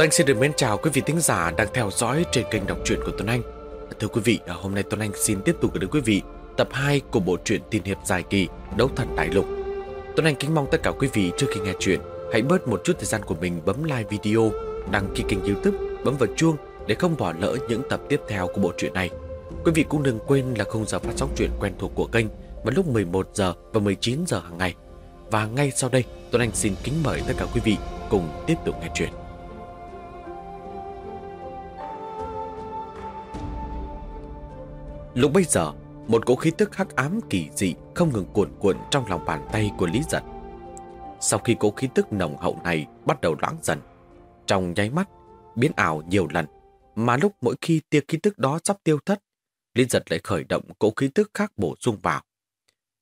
Tuấn Anh xin được mến chào quý vị thính giả đang theo dõi trên kênh đọc truyện của Tuấn Anh. Thưa quý vị, hôm nay Tuấn Anh xin tiếp tục gửi đến quý vị tập 2 của bộ truyện tiên hiệp dài kỳ Đấu Thần Đại Lục. Tuấn Anh kính mong tất cả quý vị trước khi nghe chuyện hãy bớt một chút thời gian của mình bấm like video, đăng ký kênh youtube, bấm vào chuông để không bỏ lỡ những tập tiếp theo của bộ truyện này. Quý vị cũng đừng quên là không giờ phát sóng truyện quen thuộc của kênh vào lúc 11 giờ và 19 giờ hàng ngày. Và ngay sau đây, Tuấn Anh xin kính mời tất cả quý vị cùng tiếp tục nghe chuyện. Lúc bây giờ, một cỗ khí tức hắc ám kỳ dị không ngừng cuộn cuộn trong lòng bàn tay của Lý Giật. Sau khi cỗ khí tức nồng hậu này bắt đầu loãng dần, trong nháy mắt, biến ảo nhiều lần, mà lúc mỗi khi tia khí tức đó sắp tiêu thất, Lý Giật lại khởi động cỗ khí tức khác bổ sung vào.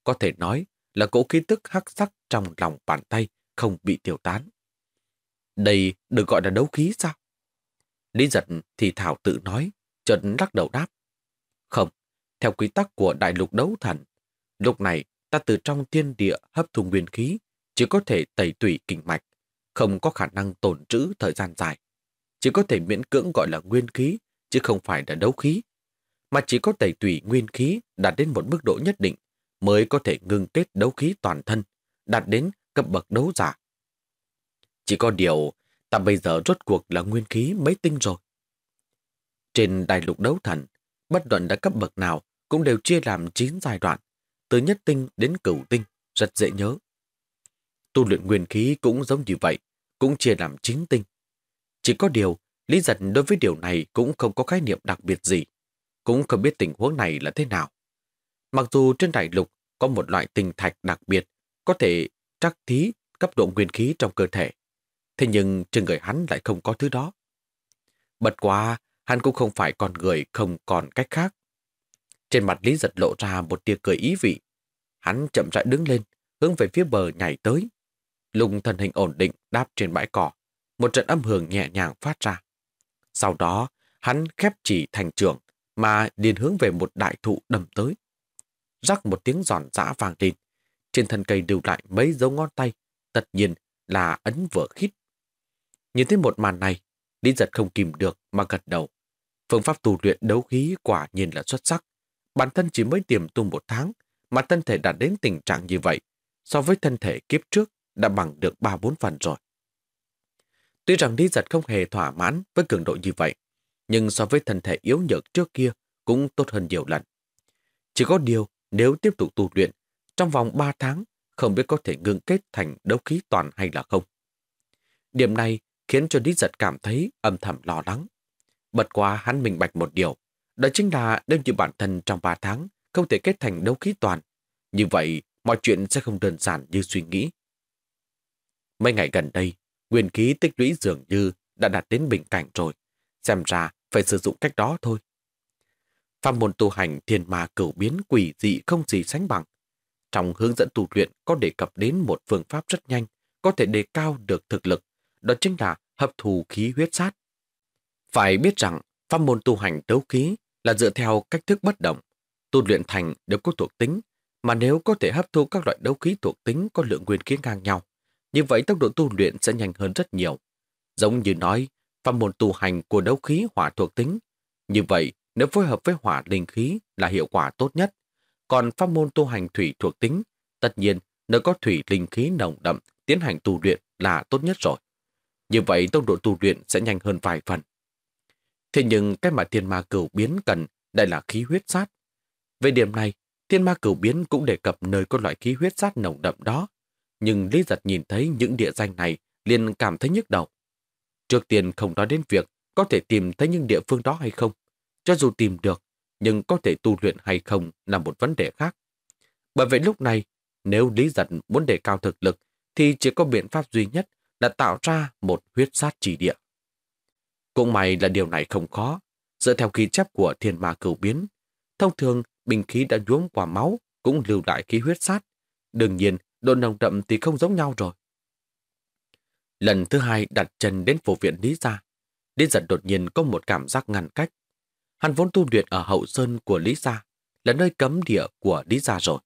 Có thể nói là cỗ khí tức hắc sắc trong lòng bàn tay không bị tiêu tán. Đây được gọi là đấu khí sao? Lý Giật thì thảo tự nói, chợt lắc đầu đáp. Không, theo quy tắc của đại lục đấu thần, lúc này ta từ trong thiên địa hấp thu nguyên khí, chỉ có thể tẩy tủy kinh mạch, không có khả năng tồn trữ thời gian dài. Chỉ có thể miễn cưỡng gọi là nguyên khí, chứ không phải là đấu khí. Mà chỉ có tẩy tủy nguyên khí đạt đến một mức độ nhất định mới có thể ngưng kết đấu khí toàn thân, đạt đến cấp bậc đấu giả. Chỉ có điều, ta bây giờ rốt cuộc là nguyên khí mấy tinh rồi. Trên đại lục đấu thần, bất luận đã cấp bậc nào cũng đều chia làm 9 giai đoạn, từ nhất tinh đến cửu tinh, rất dễ nhớ. Tu luyện nguyên khí cũng giống như vậy, cũng chia làm 9 tinh. Chỉ có điều, Lý Giật đối với điều này cũng không có khái niệm đặc biệt gì, cũng không biết tình huống này là thế nào. Mặc dù trên đại lục có một loại tinh thạch đặc biệt có thể trắc thí cấp độ nguyên khí trong cơ thể, thế nhưng trên người hắn lại không có thứ đó. Bật quá, hắn cũng không phải con người không còn cách khác. Trên mặt Lý giật lộ ra một tia cười ý vị. Hắn chậm rãi đứng lên, hướng về phía bờ nhảy tới. Lùng thân hình ổn định đáp trên bãi cỏ. Một trận âm hưởng nhẹ nhàng phát ra. Sau đó, hắn khép chỉ thành trường mà điền hướng về một đại thụ đầm tới. Rắc một tiếng giòn giã vàng lên. Trên thân cây đều lại mấy dấu ngón tay, tất nhiên là ấn vỡ khít. Nhìn thấy một màn này, Lý giật không kìm được mà gật đầu. Phương pháp tu luyện đấu khí quả nhiên là xuất sắc. Bản thân chỉ mới tiềm tu một tháng, mà thân thể đạt đến tình trạng như vậy, so với thân thể kiếp trước đã bằng được 3-4 phần rồi. Tuy rằng Lý Giật không hề thỏa mãn với cường độ như vậy, nhưng so với thân thể yếu nhược trước kia cũng tốt hơn nhiều lần. Chỉ có điều, nếu tiếp tục tu luyện, trong vòng 3 tháng, không biết có thể ngưng kết thành đấu khí toàn hay là không. Điểm này khiến cho Lý Giật cảm thấy âm thầm lo lắng. Bật quá hắn minh bạch một điều, đó chính là đem như bản thân trong 3 tháng không thể kết thành đấu khí toàn. Như vậy, mọi chuyện sẽ không đơn giản như suy nghĩ. Mấy ngày gần đây, nguyên khí tích lũy dường như đã đạt đến bình cảnh rồi. Xem ra phải sử dụng cách đó thôi. Pháp môn tu hành thiên ma cửu biến quỷ dị không gì sánh bằng. Trong hướng dẫn tu luyện có đề cập đến một phương pháp rất nhanh, có thể đề cao được thực lực, đó chính là hấp thù khí huyết sát. Phải biết rằng, pháp môn tu hành đấu khí là dựa theo cách thức bất động. Tu luyện thành đều có thuộc tính, mà nếu có thể hấp thu các loại đấu khí thuộc tính có lượng nguyên khí ngang nhau, như vậy tốc độ tu luyện sẽ nhanh hơn rất nhiều. Giống như nói, pháp môn tu hành của đấu khí hỏa thuộc tính. Như vậy, nếu phối hợp với hỏa linh khí là hiệu quả tốt nhất. Còn pháp môn tu hành thủy thuộc tính, tất nhiên nếu có thủy linh khí nồng đậm tiến hành tu luyện là tốt nhất rồi. Như vậy tốc độ tu luyện sẽ nhanh hơn vài phần. Thế nhưng cái mà thiên ma cửu biến cần đây là khí huyết sát. Về điểm này, thiên ma cửu biến cũng đề cập nơi có loại khí huyết sát nồng đậm đó. Nhưng Lý Giật nhìn thấy những địa danh này liền cảm thấy nhức đầu. Trước tiên không nói đến việc có thể tìm thấy những địa phương đó hay không. Cho dù tìm được, nhưng có thể tu luyện hay không là một vấn đề khác. Bởi vậy lúc này, nếu Lý Giật muốn đề cao thực lực, thì chỉ có biện pháp duy nhất là tạo ra một huyết sát chỉ địa. Cũng may là điều này không khó. Dựa theo ghi chép của thiên ma cửu biến, thông thường bình khí đã nhuốm qua máu cũng lưu lại khí huyết sát. Đương nhiên, độ nồng đậm thì không giống nhau rồi. Lần thứ hai đặt chân đến phủ viện Lý Gia, Lý giật đột nhiên có một cảm giác ngăn cách. Hắn vốn tu luyện ở hậu sơn của Lý Gia, là nơi cấm địa của Lý Gia rồi.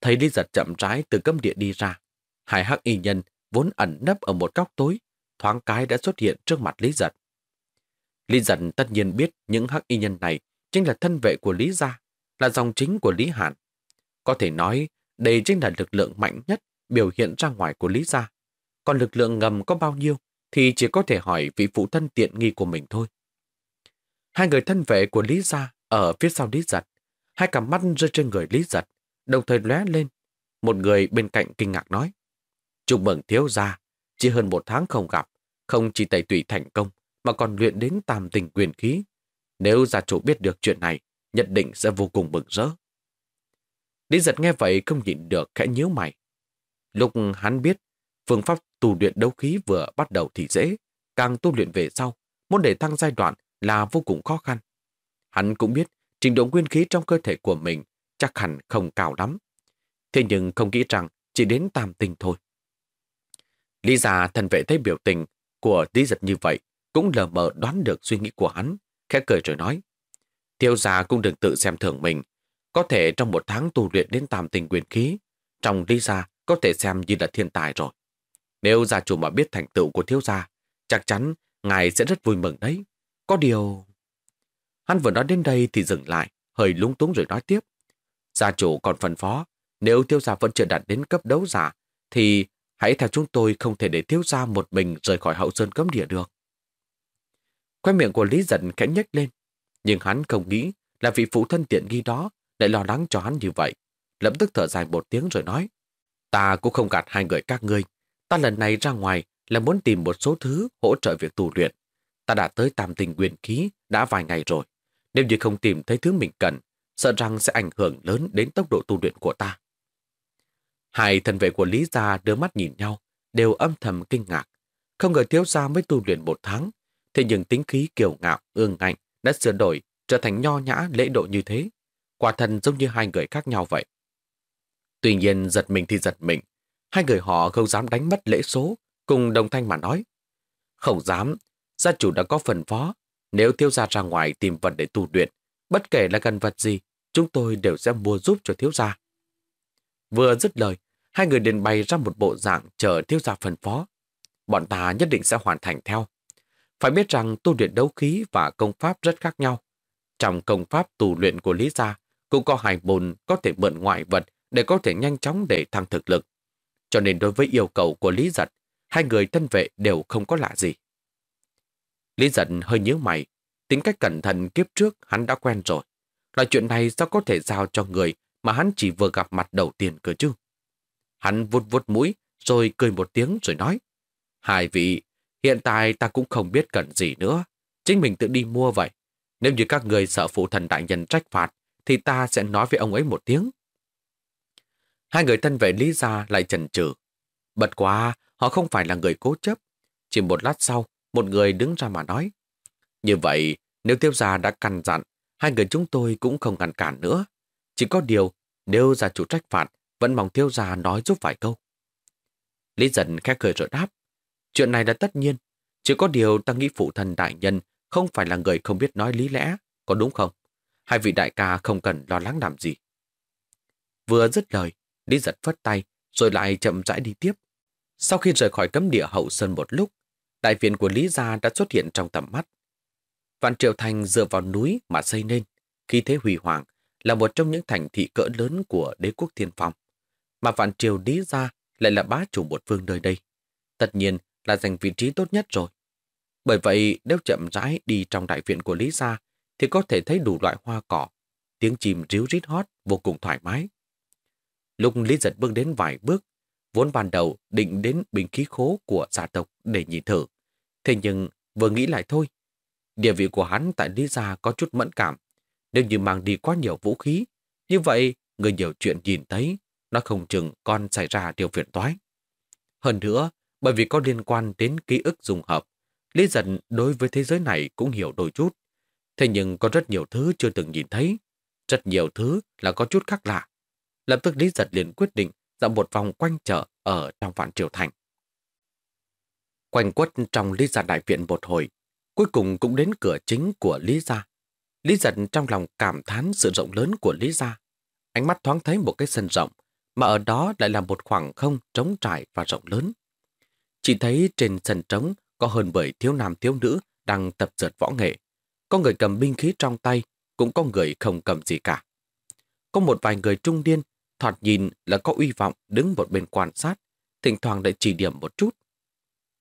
Thấy Lý giật chậm rãi từ cấm địa đi ra, hai hắc y nhân vốn ẩn nấp ở một góc tối, thoáng cái đã xuất hiện trước mặt Lý Giật. Lý Giật tất nhiên biết những hắc y nhân này chính là thân vệ của Lý Gia, là dòng chính của Lý Hàn. Có thể nói đây chính là lực lượng mạnh nhất biểu hiện ra ngoài của Lý Gia. Còn lực lượng ngầm có bao nhiêu thì chỉ có thể hỏi vị phụ thân tiện nghi của mình thôi. Hai người thân vệ của Lý Gia ở phía sau Lý Giật, hai cặp mắt rơi trên người Lý Giật, đồng thời lóe lên. Một người bên cạnh kinh ngạc nói, Chúc mừng thiếu gia, chỉ hơn một tháng không gặp, không chỉ tẩy tùy thành công, mà còn luyện đến tam tình quyền khí. Nếu gia chủ biết được chuyện này, nhất định sẽ vô cùng mừng rỡ. Lý giật nghe vậy không nhịn được khẽ nhíu mày. Lúc hắn biết phương pháp tu luyện đấu khí vừa bắt đầu thì dễ, càng tu luyện về sau, muốn để tăng giai đoạn là vô cùng khó khăn. Hắn cũng biết trình độ nguyên khí trong cơ thể của mình chắc hẳn không cao lắm. Thế nhưng không nghĩ rằng chỉ đến tam tình thôi. Lý giả thần vệ thấy biểu tình của Lý giật như vậy, cũng lờ mờ đoán được suy nghĩ của hắn, khẽ cười rồi nói. Tiêu gia cũng đừng tự xem thường mình, có thể trong một tháng tu luyện đến tam tình quyền khí, trong Lý gia có thể xem như là thiên tài rồi. Nếu gia chủ mà biết thành tựu của thiếu gia, chắc chắn ngài sẽ rất vui mừng đấy. Có điều... Hắn vừa nói đến đây thì dừng lại, hơi lúng túng rồi nói tiếp. Gia chủ còn phân phó, nếu thiếu gia vẫn chưa đạt đến cấp đấu giả, thì hãy theo chúng tôi không thể để thiếu gia một mình rời khỏi hậu sơn cấm địa được. Khoe miệng của Lý giận khẽ nhếch lên, nhưng hắn không nghĩ là vị phụ thân tiện nghi đó lại lo lắng cho hắn như vậy. Lập tức thở dài một tiếng rồi nói, ta cũng không gạt hai người các ngươi. Ta lần này ra ngoài là muốn tìm một số thứ hỗ trợ việc tu luyện. Ta đã tới tam tình quyền khí đã vài ngày rồi. Nếu như không tìm thấy thứ mình cần, sợ rằng sẽ ảnh hưởng lớn đến tốc độ tu luyện của ta. Hai thân vệ của Lý Gia đưa mắt nhìn nhau, đều âm thầm kinh ngạc. Không ngờ thiếu gia mới tu luyện một tháng, thế nhưng tính khí kiều ngạo, ương ngạnh đã sửa đổi, trở thành nho nhã lễ độ như thế. Quả thần giống như hai người khác nhau vậy. Tuy nhiên giật mình thì giật mình, hai người họ không dám đánh mất lễ số, cùng đồng thanh mà nói. Không dám, gia chủ đã có phần phó, nếu thiếu gia ra ngoài tìm vật để tu luyện, bất kể là gần vật gì, chúng tôi đều sẽ mua giúp cho thiếu gia. Vừa dứt lời, hai người liền bày ra một bộ dạng chờ thiếu gia phần phó. Bọn ta nhất định sẽ hoàn thành theo. Phải biết rằng tu luyện đấu khí và công pháp rất khác nhau. Trong công pháp tu luyện của Lý Gia cũng có hai môn có thể mượn ngoại vật để có thể nhanh chóng để thăng thực lực. Cho nên đối với yêu cầu của Lý Giật, hai người thân vệ đều không có lạ gì. Lý Giật hơi nhíu mày, tính cách cẩn thận kiếp trước hắn đã quen rồi. Là chuyện này sao có thể giao cho người mà hắn chỉ vừa gặp mặt đầu tiên cơ chứ? Hắn vuốt vuốt mũi, rồi cười một tiếng rồi nói. Hai vị, hiện tại ta cũng không biết cần gì nữa. Chính mình tự đi mua vậy. Nếu như các người sợ phụ thần đại nhân trách phạt, thì ta sẽ nói với ông ấy một tiếng. Hai người thân vệ Lý Gia lại chần chừ. Bật quá, họ không phải là người cố chấp. Chỉ một lát sau, một người đứng ra mà nói. Như vậy, nếu tiêu gia đã căn dặn, hai người chúng tôi cũng không ngăn cản nữa. Chỉ có điều, nếu gia chủ trách phạt, vẫn mong tiêu gia nói giúp vài câu. Lý dần khẽ cười rồi đáp. Chuyện này là tất nhiên. Chỉ có điều ta nghĩ phụ thần đại nhân không phải là người không biết nói lý lẽ, có đúng không? Hai vị đại ca không cần lo lắng làm gì. Vừa dứt lời, Lý giật phất tay, rồi lại chậm rãi đi tiếp. Sau khi rời khỏi cấm địa hậu sơn một lúc, đại viện của Lý Gia đã xuất hiện trong tầm mắt. Vạn Triệu Thành dựa vào núi mà xây nên, khi thế hủy hoàng, là một trong những thành thị cỡ lớn của đế quốc thiên phong. Mà Vạn Triều Lý Gia lại là bá chủ một phương nơi đây. Tất nhiên là giành vị trí tốt nhất rồi. Bởi vậy, nếu chậm rãi đi trong đại viện của Lý Gia, thì có thể thấy đủ loại hoa cỏ, tiếng chim ríu rít hót vô cùng thoải mái. Lúc Lý Giật bước đến vài bước, vốn ban đầu định đến bình khí khố của gia tộc để nhìn thử. Thế nhưng vừa nghĩ lại thôi, địa vị của hắn tại Lý Gia có chút mẫn cảm. Nếu như mang đi quá nhiều vũ khí, như vậy người nhiều chuyện nhìn thấy, nó không chừng con xảy ra điều phiền toái. Hơn nữa, bởi vì có liên quan đến ký ức dùng hợp, Lý Giật đối với thế giới này cũng hiểu đôi chút. Thế nhưng có rất nhiều thứ chưa từng nhìn thấy. Rất nhiều thứ là có chút khác lạ. Lập tức Lý Giật liền quyết định dạo một vòng quanh chợ ở trong vạn triều thành. Quanh quất trong Lý giật Đại Viện một hồi, cuối cùng cũng đến cửa chính của Lý Gia. Lý Giật trong lòng cảm thán sự rộng lớn của Lý Gia. Ánh mắt thoáng thấy một cái sân rộng, mà ở đó lại là một khoảng không trống trải và rộng lớn. Chỉ thấy trên sân trống có hơn bởi thiếu nam thiếu nữ đang tập dượt võ nghệ. Có người cầm binh khí trong tay, cũng có người không cầm gì cả. Có một vài người trung điên, thoạt nhìn là có uy vọng đứng một bên quan sát, thỉnh thoảng lại chỉ điểm một chút.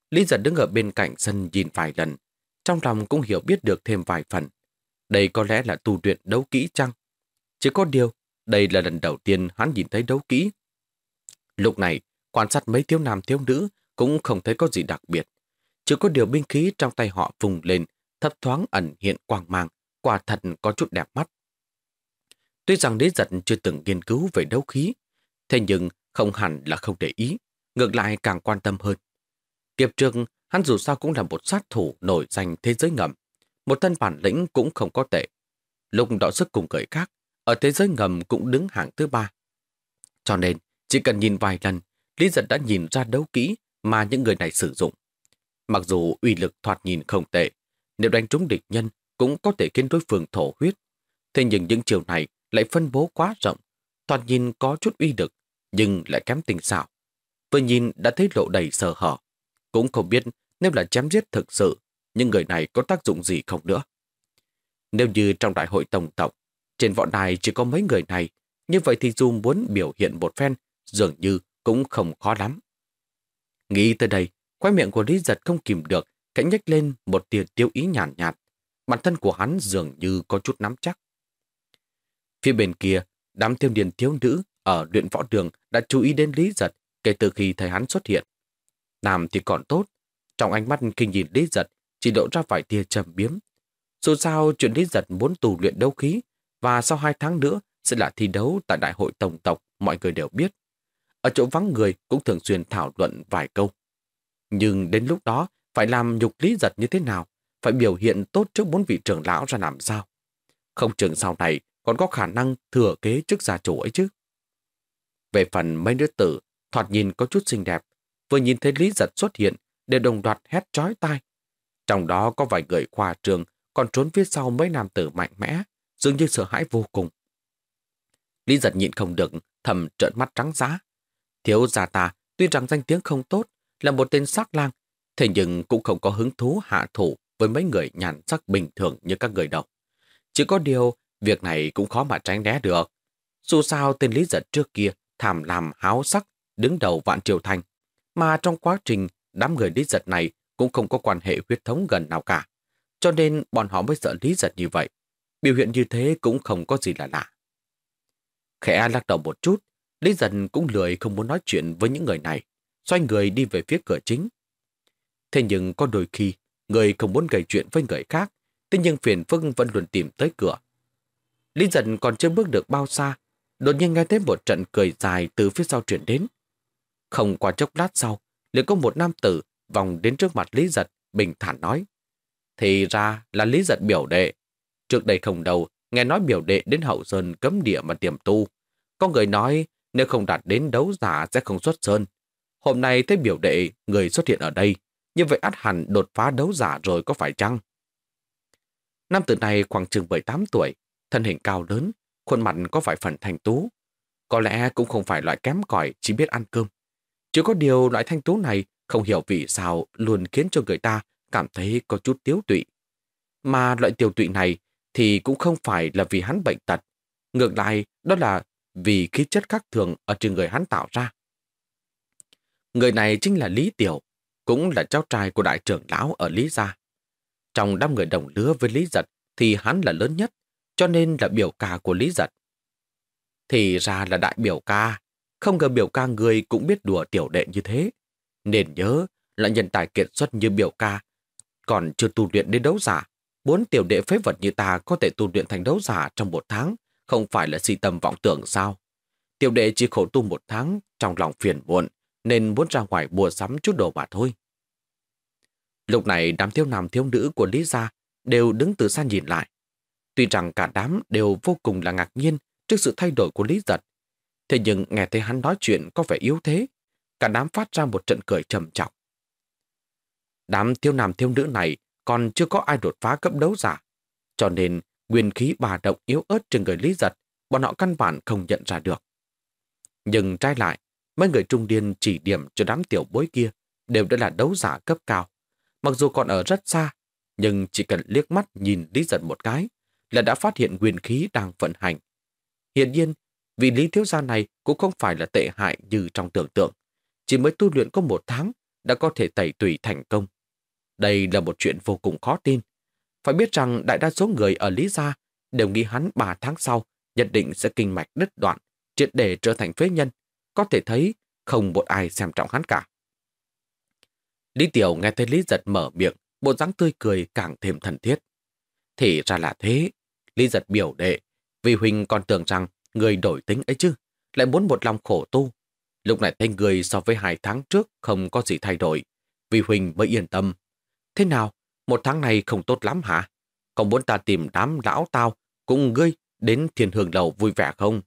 Lý giật đứng ở bên cạnh sân nhìn vài lần, trong lòng cũng hiểu biết được thêm vài phần. Đây có lẽ là tu luyện đấu kỹ chăng? Chỉ có điều, đây là lần đầu tiên hắn nhìn thấy đấu kỹ. Lúc này, quan sát mấy thiếu nam thiếu nữ cũng không thấy có gì đặc biệt. Chỉ có điều binh khí trong tay họ vùng lên, thấp thoáng ẩn hiện quang mang, quả thật có chút đẹp mắt. Tuy rằng Lý Giật chưa từng nghiên cứu về đấu khí, thế nhưng không hẳn là không để ý, ngược lại càng quan tâm hơn. Kiếp trước, hắn dù sao cũng là một sát thủ nổi danh thế giới ngầm, một thân bản lĩnh cũng không có tệ. Lúc đọ sức cùng người khác, ở thế giới ngầm cũng đứng hạng thứ ba. Cho nên, chỉ cần nhìn vài lần, Lý Giật đã nhìn ra đấu kỹ mà những người này sử dụng. Mặc dù uy lực thoạt nhìn không tệ, nếu đánh trúng địch nhân cũng có thể khiến đối phương thổ huyết. Thế nhưng những chiều này lại phân bố quá rộng, thoạt nhìn có chút uy lực, nhưng lại kém tình xảo. Vừa nhìn đã thấy lộ đầy sờ hở. Cũng không biết nếu là chém giết thực sự, những người này có tác dụng gì không nữa. Nếu như trong đại hội tổng tộc, trên võ đài chỉ có mấy người này, như vậy thì dù muốn biểu hiện một phen, dường như cũng không khó lắm. Nghĩ tới đây, quái miệng của Lý Giật không kìm được, cạnh nhếch lên một tia tiêu ý nhàn nhạt, nhạt. Bản thân của hắn dường như có chút nắm chắc. Phía bên kia, đám tiêu điền thiếu nữ ở luyện võ đường đã chú ý đến Lý Giật kể từ khi thấy hắn xuất hiện. Nam thì còn tốt, trong ánh mắt kinh nhìn Lý Giật chỉ lộ ra vài tia trầm biếm. Dù sao chuyện Lý Giật muốn tù luyện đấu khí và sau hai tháng nữa sẽ là thi đấu tại Đại hội Tổng tộc, mọi người đều biết. Ở chỗ vắng người cũng thường xuyên thảo luận vài câu. Nhưng đến lúc đó phải làm nhục Lý Giật như thế nào, phải biểu hiện tốt trước bốn vị trưởng lão ra làm sao. Không chừng sau này còn có khả năng thừa kế chức gia chủ ấy chứ. Về phần mấy đứa tử, thoạt nhìn có chút xinh đẹp, vừa nhìn thấy Lý Giật xuất hiện, đều đồng loạt hét trói tai. Trong đó có vài người khoa trường còn trốn phía sau mấy nam tử mạnh mẽ, dường như sợ hãi vô cùng. Lý giật nhịn không được, thầm trợn mắt trắng giá. Thiếu gia ta, tuy rằng danh tiếng không tốt, là một tên sắc lang, thế nhưng cũng không có hứng thú hạ thủ với mấy người nhàn sắc bình thường như các người đâu. Chỉ có điều, việc này cũng khó mà tránh né được. Dù sao tên Lý giật trước kia thảm làm háo sắc, đứng đầu vạn triều thành, mà trong quá trình đám người Lý giật này cũng không có quan hệ huyết thống gần nào cả. Cho nên bọn họ mới sợ Lý giật như vậy. Biểu hiện như thế cũng không có gì là lạ. Khẽ lắc đầu một chút, Lý dần cũng lười không muốn nói chuyện với những người này, xoay người đi về phía cửa chính. Thế nhưng có đôi khi, người không muốn gây chuyện với người khác, thế nhưng phiền phức vẫn luôn tìm tới cửa. Lý dần còn chưa bước được bao xa, đột nhiên nghe thấy một trận cười dài từ phía sau chuyển đến. Không qua chốc lát sau, liền có một nam tử vòng đến trước mặt Lý Giật, bình thản nói. Thì ra là Lý Giật biểu đệ. Trước đây không đầu, nghe nói biểu đệ đến hậu sơn cấm địa mà tiềm tu. Có người nói nếu không đạt đến đấu giả sẽ không xuất sơn. Hôm nay thấy biểu đệ người xuất hiện ở đây, như vậy át hẳn đột phá đấu giả rồi có phải chăng? Nam tử này khoảng chừng 18 tuổi, thân hình cao lớn, khuôn mặt có vài phần thành tú. Có lẽ cũng không phải loại kém cỏi chỉ biết ăn cơm. Chỉ có điều loại thanh tú này không hiểu vì sao luôn khiến cho người ta cảm thấy có chút tiếu tụy. Mà loại tiêu tụy này thì cũng không phải là vì hắn bệnh tật. Ngược lại, đó là vì khí chất khác thường ở trên người hắn tạo ra. Người này chính là Lý Tiểu, cũng là cháu trai của đại trưởng lão ở Lý Gia. Trong đám người đồng lứa với Lý Giật thì hắn là lớn nhất, cho nên là biểu ca của Lý Giật. Thì ra là đại biểu ca, không ngờ biểu ca người cũng biết đùa tiểu đệ như thế. Nên nhớ là nhân tài kiệt xuất như biểu ca, còn chưa tu luyện đến đấu giả. Bốn tiểu đệ phế vật như ta có thể tu luyện thành đấu giả trong một tháng, không phải là si tâm vọng tưởng sao? Tiểu đệ chỉ khổ tu một tháng, trong lòng phiền muộn, nên muốn ra ngoài mua sắm chút đồ mà thôi. Lúc này đám thiếu nam thiếu nữ của Lý Gia đều đứng từ xa nhìn lại. Tuy rằng cả đám đều vô cùng là ngạc nhiên trước sự thay đổi của Lý Giật, thế nhưng nghe thấy hắn nói chuyện có vẻ yếu thế, cả đám phát ra một trận cười trầm trọng. Đám thiếu nam thiếu nữ này còn chưa có ai đột phá cấp đấu giả, cho nên nguyên khí bà động yếu ớt trên người Lý Giật, bọn họ căn bản không nhận ra được. Nhưng trái lại, mấy người trung điên chỉ điểm cho đám tiểu bối kia đều đã là đấu giả cấp cao. mặc dù còn ở rất xa, nhưng chỉ cần liếc mắt nhìn Lý Giật một cái là đã phát hiện nguyên khí đang vận hành. Hiện nhiên, vị Lý Thiếu Gia này cũng không phải là tệ hại như trong tưởng tượng. Chỉ mới tu luyện có một tháng đã có thể tẩy tùy thành công. Đây là một chuyện vô cùng khó tin. Phải biết rằng đại đa số người ở Lý Gia đều nghĩ hắn 3 tháng sau nhận định sẽ kinh mạch đứt đoạn, triệt để trở thành phế nhân. Có thể thấy không một ai xem trọng hắn cả. Lý Tiểu nghe thấy Lý Giật mở miệng, bộ dáng tươi cười càng thêm thân thiết. Thì ra là thế, Lý Giật biểu đệ, vì Huỳnh còn tưởng rằng người đổi tính ấy chứ, lại muốn một lòng khổ tu. Lúc này thấy người so với hai tháng trước không có gì thay đổi, vì Huỳnh mới yên tâm. Thế nào, một tháng này không tốt lắm hả? Còn muốn ta tìm đám lão tao cùng ngươi đến thiên hương lầu vui vẻ không?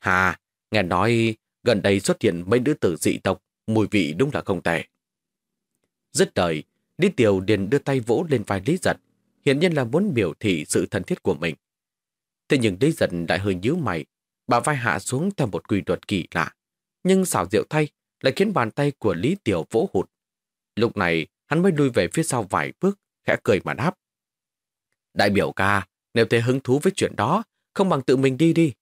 Hà, nghe nói gần đây xuất hiện mấy đứa tử dị tộc, mùi vị đúng là không tệ. Dứt đời, Lý Tiểu liền đưa tay vỗ lên vai Lý Giật, hiển nhiên là muốn biểu thị sự thân thiết của mình. Thế nhưng Lý Giật lại hơi nhíu mày, bà vai hạ xuống theo một quy luật kỳ lạ. Nhưng xảo diệu thay lại khiến bàn tay của Lý Tiểu vỗ hụt. Lúc này, hắn mới lui về phía sau vài bước, khẽ cười mà đáp. Đại biểu ca, nếu thế hứng thú với chuyện đó, không bằng tự mình đi đi.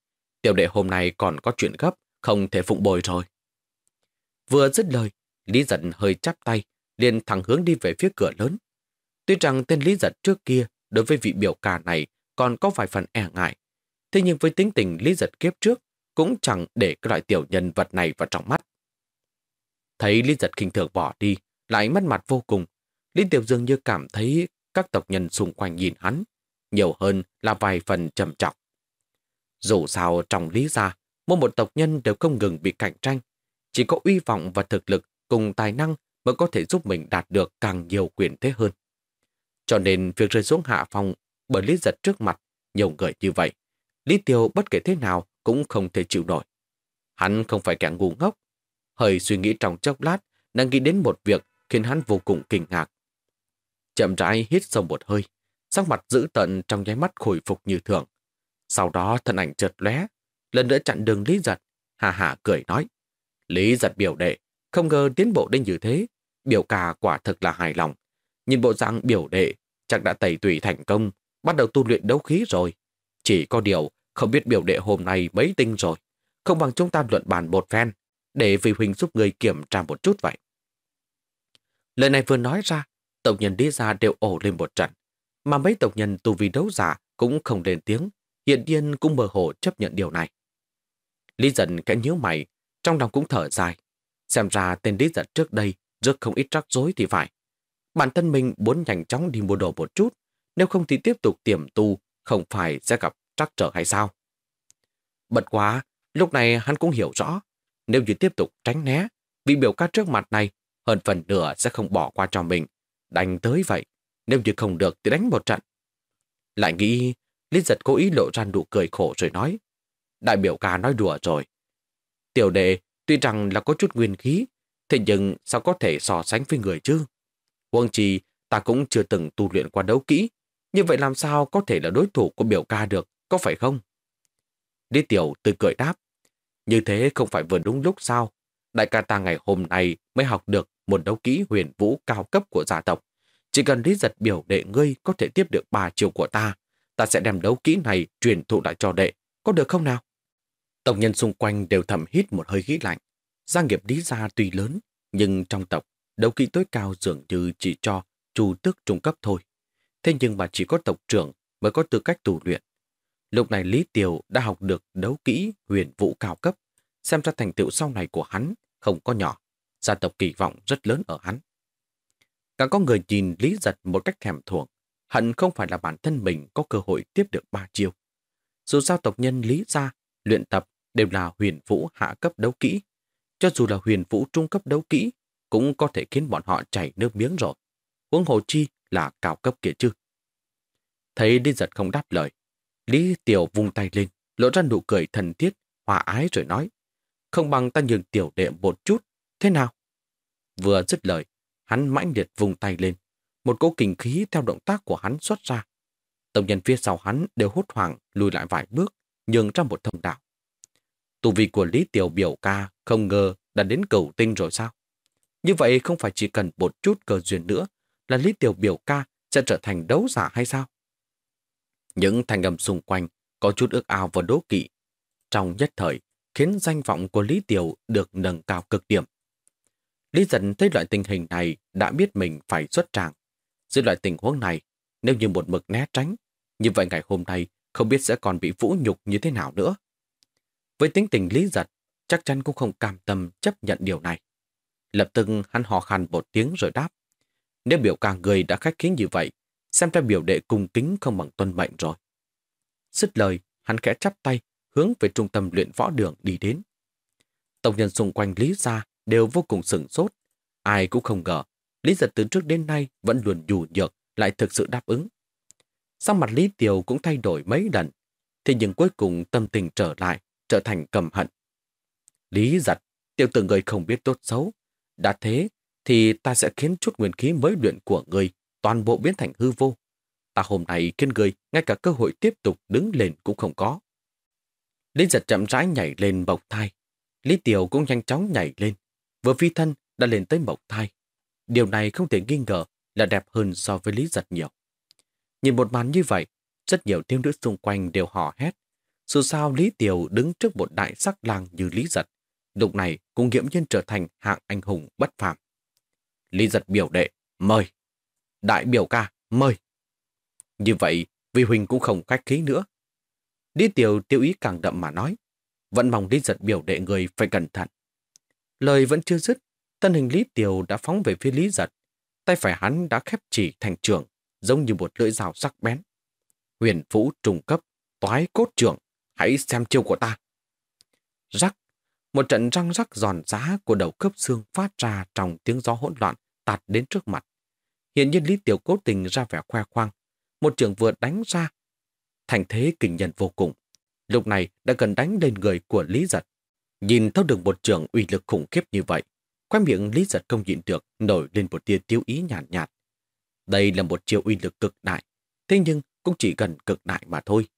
Tiểu đệ hôm nay còn có chuyện gấp, không thể phụng bồi rồi. Vừa dứt lời, Lý Giật hơi chắp tay, liền thẳng hướng đi về phía cửa lớn. Tuy rằng tên Lý giật trước kia đối với vị biểu ca này còn có vài phần e ngại, thế nhưng với tính tình Lý giật kiếp trước cũng chẳng để cái loại tiểu nhân vật này vào trong mắt. Thấy Lý giật khinh thường bỏ đi, lại mất mặt vô cùng, Lý Tiểu Dương như cảm thấy các tộc nhân xung quanh nhìn hắn, nhiều hơn là vài phần trầm trọng. Dù sao trong lý gia, mỗi một tộc nhân đều không ngừng bị cạnh tranh, chỉ có uy vọng và thực lực cùng tài năng mới có thể giúp mình đạt được càng nhiều quyền thế hơn. Cho nên việc rơi xuống hạ phòng bởi Lý Giật trước mặt nhiều người như vậy, Lý Tiêu bất kể thế nào cũng không thể chịu nổi. Hắn không phải kẻ ngu ngốc. Hơi suy nghĩ trong chốc lát, đang nghĩ đến một việc khiến hắn vô cùng kinh ngạc. Chậm rãi hít sâu một hơi, sắc mặt giữ tận trong nháy mắt khôi phục như thường. Sau đó thân ảnh chợt lóe, lần nữa chặn đường Lý Giật, hà hà cười nói. Lý Giật biểu đệ, không ngờ tiến bộ đến như thế, biểu ca quả thực là hài lòng. Nhìn bộ dạng biểu đệ, chắc đã tẩy tủy thành công, bắt đầu tu luyện đấu khí rồi. Chỉ có điều, không biết biểu đệ hôm nay mấy tinh rồi. Không bằng chúng ta luận bàn một phen, để vì huynh giúp người kiểm tra một chút vậy. Lời này vừa nói ra, tộc nhân đi ra đều ổ lên một trận. Mà mấy tộc nhân tu vi đấu giả cũng không lên tiếng, hiện nhiên cũng mơ hồ chấp nhận điều này. Lý giận kẽ nhíu mày, trong lòng cũng thở dài. Xem ra tên Lý giận trước đây rất không ít rắc rối thì phải. Bản thân mình muốn nhanh chóng đi mua đồ một chút, nếu không thì tiếp tục tiềm tu, không phải sẽ gặp trắc trở hay sao? Bật quá, lúc này hắn cũng hiểu rõ, nếu như tiếp tục tránh né, vị biểu ca trước mặt này hơn phần nửa sẽ không bỏ qua cho mình. Đánh tới vậy, nếu như không được thì đánh một trận. Lại nghĩ, Lý giật cố ý lộ ra nụ cười khổ rồi nói. Đại biểu ca nói đùa rồi. Tiểu đệ tuy rằng là có chút nguyên khí, thế nhưng sao có thể so sánh với người chứ? quang trì ta cũng chưa từng tu luyện qua đấu kỹ, như vậy làm sao có thể là đối thủ của biểu ca được, có phải không? Lý Tiểu từ cười đáp, như thế không phải vừa đúng lúc sao? Đại ca ta ngày hôm nay mới học được một đấu kỹ huyền vũ cao cấp của gia tộc. Chỉ cần lý giật biểu đệ ngươi có thể tiếp được ba chiều của ta, ta sẽ đem đấu kỹ này truyền thụ lại cho đệ, có được không nào? Tộc nhân xung quanh đều thầm hít một hơi khí lạnh. Gia nghiệp lý gia tuy lớn, nhưng trong tộc, đấu kỹ tối cao dường như chỉ cho chủ tước trung cấp thôi. Thế nhưng mà chỉ có tộc trưởng mới có tư cách tu luyện. Lúc này Lý Tiều đã học được đấu kỹ huyền vũ cao cấp, xem ra thành tựu sau này của hắn không có nhỏ gia tộc kỳ vọng rất lớn ở hắn. Càng có người nhìn Lý Giật một cách thèm thuồng, hận không phải là bản thân mình có cơ hội tiếp được ba chiêu. Dù sao tộc nhân Lý gia luyện tập đều là huyền vũ hạ cấp đấu kỹ. Cho dù là huyền vũ trung cấp đấu kỹ, cũng có thể khiến bọn họ chảy nước miếng rồi. Huống hồ chi là cao cấp kia chứ. Thấy Lý Giật không đáp lời, Lý Tiểu vung tay lên, lộ ra nụ cười thần thiết, hòa ái rồi nói. Không bằng ta nhường tiểu đệ một chút Thế nào? Vừa dứt lời, hắn mãnh liệt vùng tay lên. Một cỗ kinh khí theo động tác của hắn xuất ra. Tổng nhân phía sau hắn đều hốt hoảng lùi lại vài bước, nhường ra một thông đạo. Tù vị của Lý Tiểu biểu ca không ngờ đã đến cầu tinh rồi sao? Như vậy không phải chỉ cần một chút cơ duyên nữa, là Lý Tiểu biểu ca sẽ trở thành đấu giả hay sao? Những thành âm xung quanh có chút ước ao và đố kỵ. Trong nhất thời, khiến danh vọng của Lý Tiểu được nâng cao cực điểm. Lý dần thấy loại tình hình này đã biết mình phải xuất tràng. Dưới loại tình huống này, nếu như một mực né tránh, như vậy ngày hôm nay không biết sẽ còn bị vũ nhục như thế nào nữa. Với tính tình Lý giật, chắc chắn cũng không cam tâm chấp nhận điều này. Lập tức hắn hò khăn một tiếng rồi đáp. Nếu biểu ca người đã khách khí như vậy, xem ra biểu đệ cung kính không bằng tuân mệnh rồi. Dứt lời, hắn khẽ chắp tay, hướng về trung tâm luyện võ đường đi đến. Tổng nhân xung quanh Lý ra đều vô cùng sửng sốt. Ai cũng không ngờ, Lý Giật từ trước đến nay vẫn luôn dù nhược, lại thực sự đáp ứng. Sau mặt Lý Tiều cũng thay đổi mấy lần, thì nhưng cuối cùng tâm tình trở lại, trở thành cầm hận. Lý giật, tiểu tử người không biết tốt xấu. Đã thế, thì ta sẽ khiến chút nguyên khí mới luyện của người toàn bộ biến thành hư vô. Ta hôm nay khiến người ngay cả cơ hội tiếp tục đứng lên cũng không có. Lý giật chậm rãi nhảy lên bọc thai. Lý Tiểu cũng nhanh chóng nhảy lên. Vừa phi thân đã lên tới bọc thai. Điều này không thể nghi ngờ là đẹp hơn so với Lý giật nhiều. Nhìn một màn như vậy, rất nhiều thiếu nữ xung quanh đều hò hét. Dù sao Lý Tiểu đứng trước một đại sắc lang như Lý giật, lúc này cũng nghiễm nhiên trở thành hạng anh hùng bất phàm. Lý giật biểu đệ, mời. Đại biểu ca, mời. Như vậy, Vi Huỳnh cũng không khách khí nữa. Lý Tiểu tiêu ý càng đậm mà nói. Vẫn mong Lý giật biểu đệ người phải cẩn thận. Lời vẫn chưa dứt, thân hình Lý Tiểu đã phóng về phía Lý giật. Tay phải hắn đã khép chỉ thành trường, giống như một lưỡi dao sắc bén. Huyền vũ trùng cấp, toái cốt trường, hãy xem chiêu của ta. Rắc, một trận răng rắc giòn giá của đầu khớp xương phát ra trong tiếng gió hỗn loạn tạt đến trước mặt. Hiện nhiên Lý Tiểu cố tình ra vẻ khoe khoang. Một trường vừa đánh ra, thành thế kinh nhân vô cùng. Lúc này đã gần đánh lên người của Lý Giật. Nhìn thấu được một trường uy lực khủng khiếp như vậy, khoe miệng Lý Giật không nhịn được nổi lên một tia tiêu ý nhàn nhạt, nhạt. Đây là một chiêu uy lực cực đại, thế nhưng cũng chỉ gần cực đại mà thôi.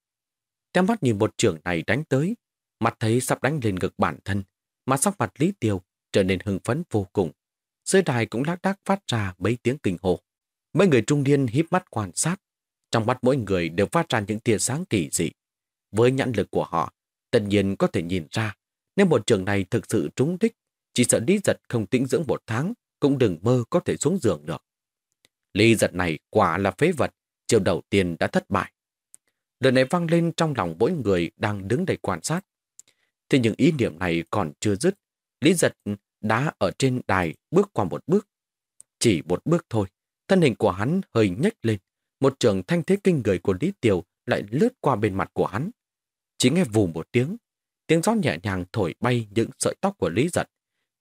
Theo mắt nhìn một trường này đánh tới, mặt thấy sắp đánh lên ngực bản thân, mà sắc mặt Lý Tiêu trở nên hưng phấn vô cùng. Dưới đài cũng lác đác phát ra mấy tiếng kinh hồ. Mấy người trung niên híp mắt quan sát, trong mắt mỗi người đều phát ra những tia sáng kỳ dị. Với nhãn lực của họ, tất nhiên có thể nhìn ra, nếu một trường này thực sự trúng đích, chỉ sợ Lý Giật không tĩnh dưỡng một tháng, cũng đừng mơ có thể xuống giường được. Lý Giật này quả là phế vật, chiều đầu tiên đã thất bại. Lời này vang lên trong lòng mỗi người đang đứng đầy quan sát. Thế nhưng ý niệm này còn chưa dứt. Lý giật đã ở trên đài bước qua một bước. Chỉ một bước thôi, thân hình của hắn hơi nhếch lên. Một trường thanh thế kinh người của Lý Tiều lại lướt qua bên mặt của hắn. Chỉ nghe vù một tiếng, tiếng gió nhẹ nhàng thổi bay những sợi tóc của Lý giật.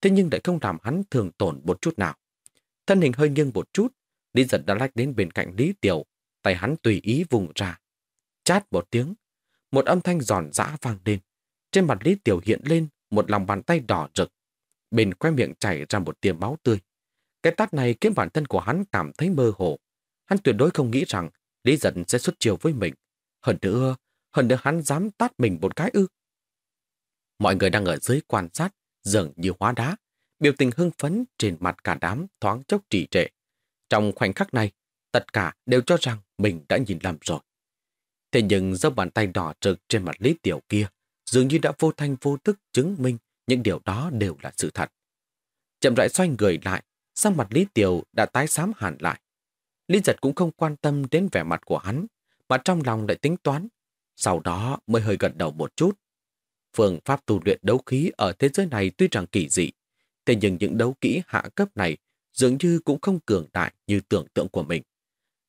Thế nhưng lại không làm hắn thường tổn một chút nào. Thân hình hơi nghiêng một chút, Lý giật đã lách đến bên cạnh Lý tiểu tay hắn tùy ý vùng ra. Chát một tiếng, một âm thanh giòn giã vang lên. Trên mặt Lý Tiểu hiện lên một lòng bàn tay đỏ rực. Bên khoe miệng chảy ra một tia máu tươi. Cái tát này khiến bản thân của hắn cảm thấy mơ hồ. Hắn tuyệt đối không nghĩ rằng Lý Giật sẽ xuất chiều với mình. Hơn nữa, hơn nữa hắn dám tát mình một cái ư. Mọi người đang ở dưới quan sát, dường như hóa đá. Biểu tình hưng phấn trên mặt cả đám thoáng chốc trì trệ. Trong khoảnh khắc này, tất cả đều cho rằng mình đã nhìn lầm rồi. Thế nhưng do bàn tay đỏ trực trên mặt Lý Tiểu kia dường như đã vô thanh vô tức chứng minh những điều đó đều là sự thật. Chậm rãi xoay người lại, sang mặt Lý Tiểu đã tái xám hẳn lại. Lý giật cũng không quan tâm đến vẻ mặt của hắn, mà trong lòng lại tính toán. Sau đó mới hơi gật đầu một chút. Phương pháp tu luyện đấu khí ở thế giới này tuy rằng kỳ dị, thế nhưng những đấu kỹ hạ cấp này dường như cũng không cường đại như tưởng tượng của mình.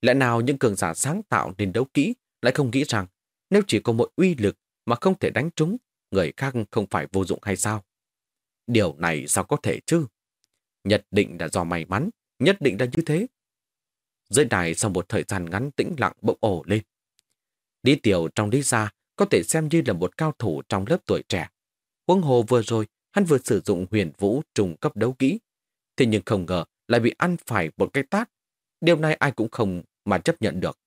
Lẽ nào những cường giả sáng tạo nên đấu kỹ lại không nghĩ rằng nếu chỉ có một uy lực mà không thể đánh trúng, người khác không phải vô dụng hay sao? Điều này sao có thể chứ? Nhất định là do may mắn, nhất định là như thế. Dưới đài sau một thời gian ngắn tĩnh lặng bỗng ổ lên. Lý Tiểu trong Lý ra có thể xem như là một cao thủ trong lớp tuổi trẻ. Huống hồ vừa rồi, hắn vừa sử dụng huyền vũ trùng cấp đấu kỹ. Thế nhưng không ngờ lại bị ăn phải một cái tát. Điều này ai cũng không mà chấp nhận được.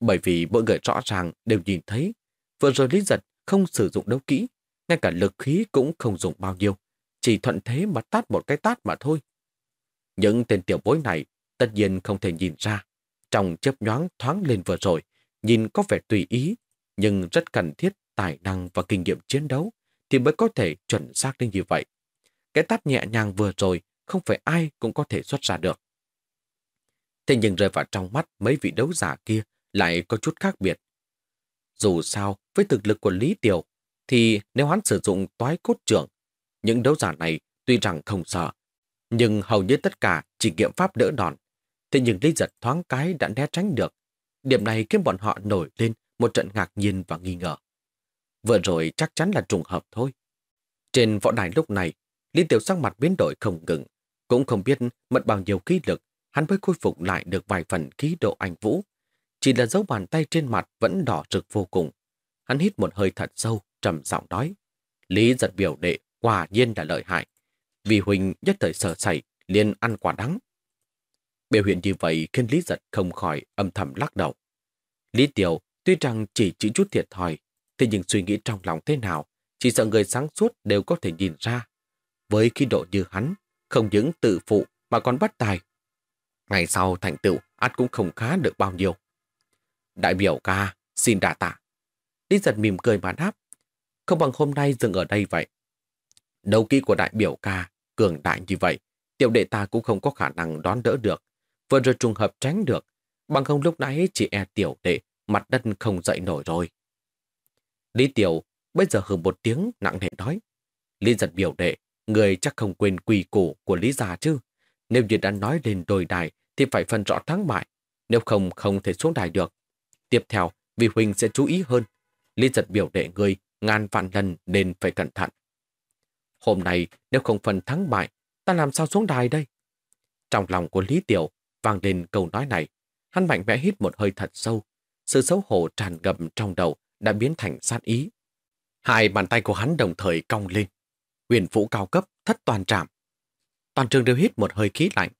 Bởi vì mỗi người rõ ràng đều nhìn thấy vừa rồi Lý Giật không sử dụng đấu kỹ, ngay cả lực khí cũng không dùng bao nhiêu, chỉ thuận thế mà tát một cái tát mà thôi. Những tên tiểu bối này tất nhiên không thể nhìn ra. Trong chớp nhoáng thoáng lên vừa rồi, nhìn có vẻ tùy ý, nhưng rất cần thiết tài năng và kinh nghiệm chiến đấu thì mới có thể chuẩn xác đến như vậy. Cái tát nhẹ nhàng vừa rồi không phải ai cũng có thể xuất ra được. Thế nhưng rơi vào trong mắt mấy vị đấu giả kia lại có chút khác biệt. Dù sao, với thực lực của Lý Tiểu, thì nếu hắn sử dụng toái cốt trưởng, những đấu giả này tuy rằng không sợ, nhưng hầu như tất cả chỉ nghiệm pháp đỡ đòn. Thế nhưng Lý Giật thoáng cái đã né tránh được. Điểm này khiến bọn họ nổi lên một trận ngạc nhiên và nghi ngờ. Vừa rồi chắc chắn là trùng hợp thôi. Trên võ đài lúc này, Lý Tiểu sắc mặt biến đổi không ngừng, cũng không biết mất bao nhiêu khí lực hắn mới khôi phục lại được vài phần khí độ anh Vũ. Chỉ là dấu bàn tay trên mặt vẫn đỏ rực vô cùng. Hắn hít một hơi thật sâu, trầm giọng nói. Lý giật biểu đệ, quả nhiên là lợi hại. Vì Huỳnh nhất thời sở sẩy, liền ăn quả đắng. Biểu hiện như vậy khiến Lý giật không khỏi âm thầm lắc đầu. Lý Tiểu tuy rằng chỉ chịu chút thiệt thòi, thế nhưng suy nghĩ trong lòng thế nào, chỉ sợ người sáng suốt đều có thể nhìn ra. Với khí độ như hắn, không những tự phụ mà còn bắt tài. Ngày sau thành tựu át cũng không khá được bao nhiêu. Đại biểu ca, xin đà tạ. Lý giật mỉm cười mà đáp. Không bằng hôm nay dừng ở đây vậy. Đấu kỹ của đại biểu ca, cường đại như vậy, tiểu đệ ta cũng không có khả năng đón đỡ được. Vừa rồi trùng hợp tránh được, bằng không lúc nãy chỉ e tiểu đệ, mặt đất không dậy nổi rồi. Lý tiểu bây giờ hừ một tiếng nặng nề nói. Lý giật biểu đệ, người chắc không quên quỳ củ của Lý già chứ. Nếu như đã nói lên đồi đài thì phải phân rõ thắng bại, nếu không không thể xuống đài được. Tiếp theo, vì Huỳnh sẽ chú ý hơn. Lý giật biểu đệ người ngàn vạn lần nên phải cẩn thận. Hôm nay, nếu không phần thắng bại, ta làm sao xuống đài đây? Trong lòng của Lý Tiểu vang lên câu nói này, hắn mạnh mẽ hít một hơi thật sâu. Sự xấu hổ tràn ngập trong đầu đã biến thành sát ý. Hai bàn tay của hắn đồng thời cong lên. Huyền vũ cao cấp, thất toàn trạm Toàn trường đều hít một hơi khí lạnh.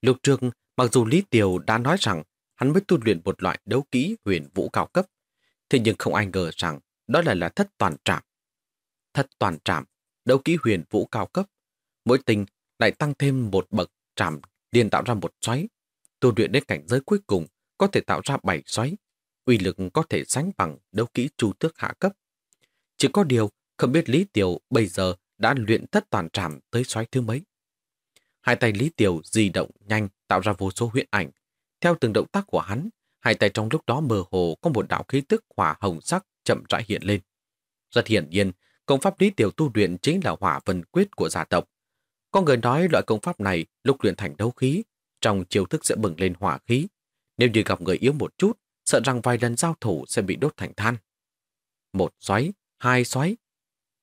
Lục trường mặc dù Lý Tiểu đã nói rằng hắn mới tu luyện một loại đấu kỹ huyền vũ cao cấp, thế nhưng không ai ngờ rằng đó lại là thất toàn trạm Thất toàn trạm đấu kỹ huyền vũ cao cấp. Mỗi tình lại tăng thêm một bậc trạm liền tạo ra một xoáy. Tu luyện đến cảnh giới cuối cùng có thể tạo ra bảy xoáy. Uy lực có thể sánh bằng đấu kỹ chu tước hạ cấp. Chỉ có điều, không biết Lý Tiểu bây giờ đã luyện thất toàn trảm tới xoáy thứ mấy. Hai tay Lý Tiểu di động nhanh tạo ra vô số huyễn ảnh. Theo từng động tác của hắn, hai tay trong lúc đó mơ hồ có một đạo khí tức hỏa hồng sắc chậm rãi hiện lên. Rất hiển nhiên, công pháp Lý Tiểu tu luyện chính là hỏa vân quyết của gia tộc. Có người nói loại công pháp này lúc luyện thành đấu khí, trong chiêu thức sẽ bừng lên hỏa khí. Nếu như gặp người yếu một chút, sợ rằng vài lần giao thủ sẽ bị đốt thành than. Một xoáy, hai xoáy.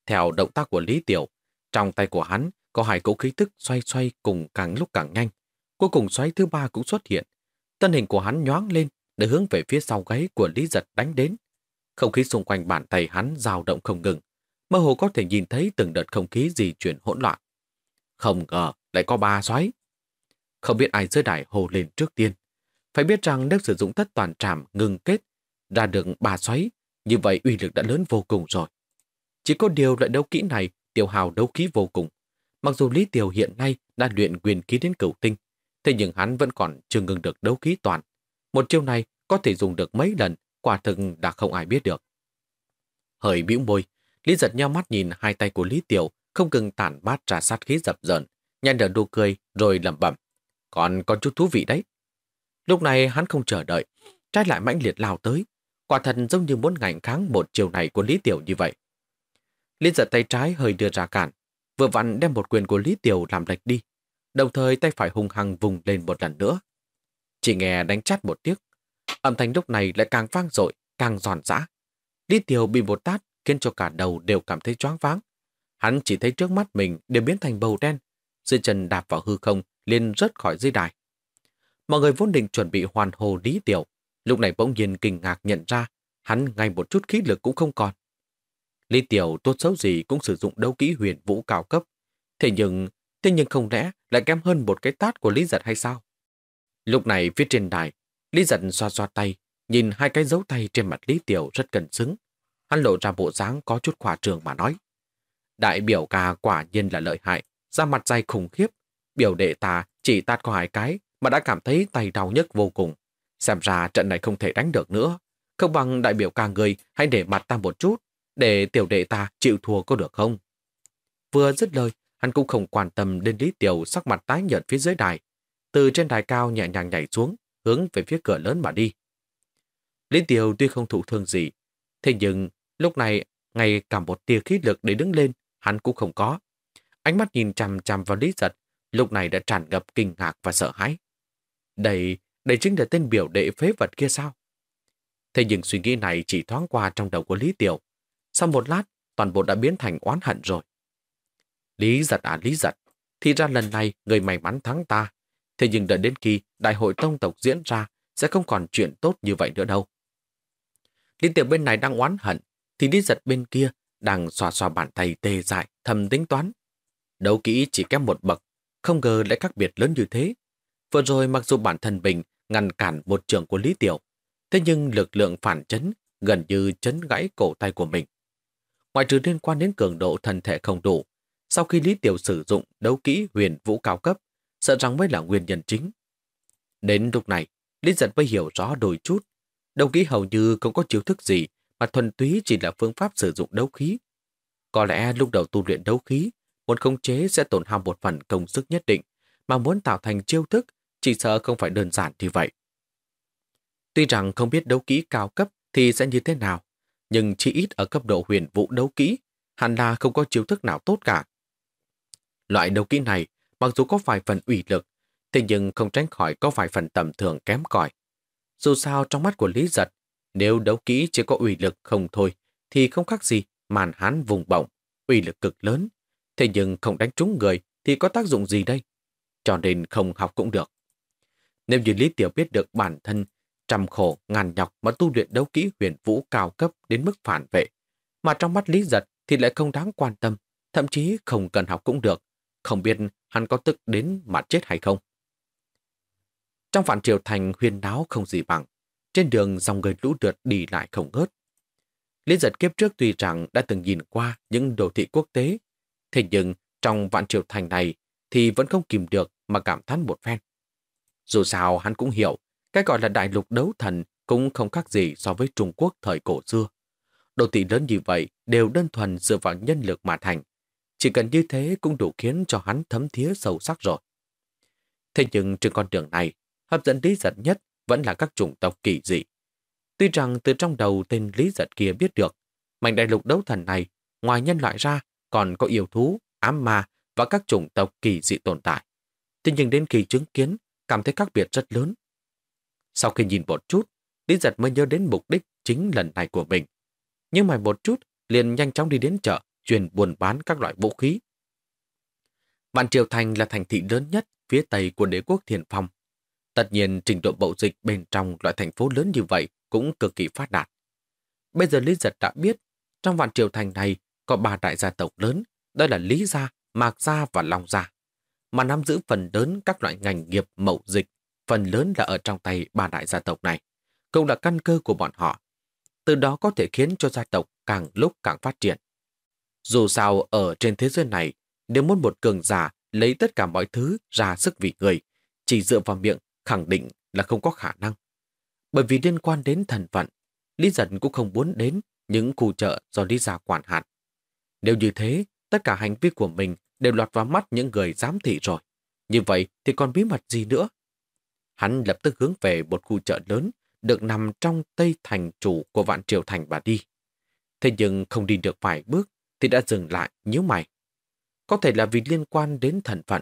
Theo động tác của Lý Tiểu, trong tay của hắn có hai cỗ khí tức xoay xoay cùng càng lúc càng nhanh. Cuối cùng xoáy thứ ba cũng xuất hiện. Thân hình của hắn nhoáng lên để hướng về phía sau gáy của Lý Giật đánh đến. Không khí xung quanh bàn tay hắn dao động không ngừng. Mơ hồ có thể nhìn thấy từng đợt không khí di chuyển hỗn loạn. Không ngờ lại có ba xoáy. Không biết ai dưới đài hồ lên trước tiên. Phải biết rằng nếu sử dụng tất toàn trảm ngừng kết ra được ba xoáy, như vậy uy lực đã lớn vô cùng rồi. Chỉ có điều loại đấu kỹ này tiêu hào đấu khí vô cùng. Mặc dù Lý Tiểu hiện nay đã luyện quyền khí đến cửu tinh, thế nhưng hắn vẫn còn chưa ngừng được đấu khí toàn. Một chiêu này có thể dùng được mấy lần, quả thực đã không ai biết được. Hời bĩu môi, Lý giật nhau mắt nhìn hai tay của Lý Tiểu không ngừng tản bát ra sát khí dập dờn, nhanh nở đu cười rồi lẩm bẩm. Còn có chút thú vị đấy. Lúc này hắn không chờ đợi, trái lại mãnh liệt lao tới. Quả thật giống như muốn ngạnh kháng một chiều này của Lý Tiểu như vậy. Lý giật tay trái hơi đưa ra cản, vừa vặn đem một quyền của Lý Tiểu làm lệch đi, đồng thời tay phải hung hăng vùng lên một lần nữa. Chỉ nghe đánh chát một tiếc, âm thanh lúc này lại càng vang dội, càng giòn giã. Lý Tiểu bị một tát khiến cho cả đầu đều cảm thấy choáng váng. Hắn chỉ thấy trước mắt mình đều biến thành bầu đen, dưới chân đạp vào hư không, liền rớt khỏi dưới đài. Mọi người vốn định chuẩn bị hoàn hồ Lý Tiểu, lúc này bỗng nhiên kinh ngạc nhận ra hắn ngay một chút khí lực cũng không còn. Lý Tiểu tốt xấu gì cũng sử dụng đấu kỹ huyền vũ cao cấp. Thế nhưng, thế nhưng không lẽ lại kém hơn một cái tát của Lý Giật hay sao? Lúc này phía trên đài, Lý Giật xoa xoa tay, nhìn hai cái dấu tay trên mặt Lý Tiểu rất cần xứng. Hắn lộ ra bộ dáng có chút khỏa trường mà nói. Đại biểu ca quả nhiên là lợi hại, ra mặt dày khủng khiếp. Biểu đệ ta chỉ tát có hai cái, mà đã cảm thấy tay đau nhức vô cùng. Xem ra trận này không thể đánh được nữa. Không bằng đại biểu cả người hãy để mặt ta một chút, để tiểu đệ ta chịu thua có được không? Vừa dứt lời, hắn cũng không quan tâm đến Lý Tiểu sắc mặt tái nhợt phía dưới đài. Từ trên đài cao nhẹ nhàng nhảy xuống, hướng về phía cửa lớn mà đi. Lý Tiểu tuy không thụ thương gì, thế nhưng lúc này ngay cả một tia khí lực để đứng lên, hắn cũng không có. Ánh mắt nhìn chằm chằm vào Lý Giật, lúc này đã tràn ngập kinh ngạc và sợ hãi. Đây, đây chính là tên biểu đệ phế vật kia sao? Thế nhưng suy nghĩ này chỉ thoáng qua trong đầu của Lý Tiểu. Sau một lát, toàn bộ đã biến thành oán hận rồi. Lý giật à lý giật, thì ra lần này người may mắn thắng ta. Thế nhưng đợi đến khi đại hội tông tộc diễn ra, sẽ không còn chuyện tốt như vậy nữa đâu. Lý Tiểu bên này đang oán hận, thì Lý giật bên kia đang xòa xòa bàn tay tê dại, thầm tính toán. Đấu kỹ chỉ kém một bậc, không ngờ lại khác biệt lớn như thế. Vừa rồi mặc dù bản thân mình ngăn cản một trường của Lý Tiểu, thế nhưng lực lượng phản chấn gần như chấn gãy cổ tay của mình. Ngoại trừ liên quan đến cường độ thân thể không đủ, sau khi Lý Tiểu sử dụng đấu kỹ huyền vũ cao cấp, sợ rằng mới là nguyên nhân chính. Đến lúc này, Lý Giật mới hiểu rõ đôi chút. Đấu kỹ hầu như không có chiếu thức gì, mà thuần túy chỉ là phương pháp sử dụng đấu khí. Có lẽ lúc đầu tu luyện đấu khí, muốn khống chế sẽ tổn hao một phần công sức nhất định, mà muốn tạo thành chiêu thức chỉ sợ không phải đơn giản như vậy. Tuy rằng không biết đấu kỹ cao cấp thì sẽ như thế nào, nhưng chỉ ít ở cấp độ huyền vũ đấu kỹ, hẳn là không có chiêu thức nào tốt cả. Loại đấu kỹ này, mặc dù có vài phần ủy lực, thế nhưng không tránh khỏi có vài phần tầm thường kém cỏi. Dù sao trong mắt của Lý Giật, nếu đấu kỹ chỉ có ủy lực không thôi, thì không khác gì màn hán vùng bổng, ủy lực cực lớn. Thế nhưng không đánh trúng người thì có tác dụng gì đây? Cho nên không học cũng được. Nếu như Lý Tiểu biết được bản thân trăm khổ ngàn nhọc mà tu luyện đấu kỹ huyền vũ cao cấp đến mức phản vệ, mà trong mắt Lý Giật thì lại không đáng quan tâm, thậm chí không cần học cũng được, không biết hắn có tức đến mà chết hay không. Trong phản triều thành huyền náo không gì bằng, trên đường dòng người lũ lượt đi lại không ngớt. Lý giật kiếp trước tuy rằng đã từng nhìn qua những đồ thị quốc tế, thế nhưng trong vạn triều thành này thì vẫn không kìm được mà cảm thán một phen. Dù sao hắn cũng hiểu, cái gọi là đại lục đấu thần cũng không khác gì so với Trung Quốc thời cổ xưa. Đồ thị lớn như vậy đều đơn thuần dựa vào nhân lực mà thành. Chỉ cần như thế cũng đủ khiến cho hắn thấm thía sâu sắc rồi. Thế nhưng trên con đường này, hấp dẫn lý giật nhất vẫn là các chủng tộc kỳ dị. Tuy rằng từ trong đầu tên lý giật kia biết được, mảnh đại lục đấu thần này, ngoài nhân loại ra, còn có yêu thú, ám ma và các chủng tộc kỳ dị tồn tại. Thế nhưng đến khi chứng kiến, cảm thấy khác biệt rất lớn. Sau khi nhìn một chút, Lý giật mới nhớ đến mục đích chính lần này của mình. Nhưng mà một chút, liền nhanh chóng đi đến chợ, chuyên buôn bán các loại vũ khí. Vạn Triều Thành là thành thị lớn nhất phía tây của đế quốc Thiền Phong. Tất nhiên trình độ bậu dịch bên trong loại thành phố lớn như vậy cũng cực kỳ phát đạt. Bây giờ Lý Giật đã biết, trong Vạn Triều Thành này có ba đại gia tộc lớn, đó là Lý Gia, Mạc Gia và Long Gia, mà nắm giữ phần lớn các loại ngành nghiệp mậu dịch, phần lớn là ở trong tay ba đại gia tộc này, cũng là căn cơ của bọn họ. Từ đó có thể khiến cho gia tộc càng lúc càng phát triển. Dù sao ở trên thế giới này, nếu muốn một cường giả lấy tất cả mọi thứ ra sức vì người, chỉ dựa vào miệng khẳng định là không có khả năng. Bởi vì liên quan đến thần vận, Lý Giật cũng không muốn đến những khu chợ do Lý Gia quản hạt. Nếu như thế, tất cả hành vi của mình đều lọt vào mắt những người giám thị rồi. Như vậy thì còn bí mật gì nữa? Hắn lập tức hướng về một khu chợ lớn được nằm trong tây thành chủ của vạn triều thành và đi. Thế nhưng không đi được vài bước thì đã dừng lại nhíu mày. Có thể là vì liên quan đến thần phận,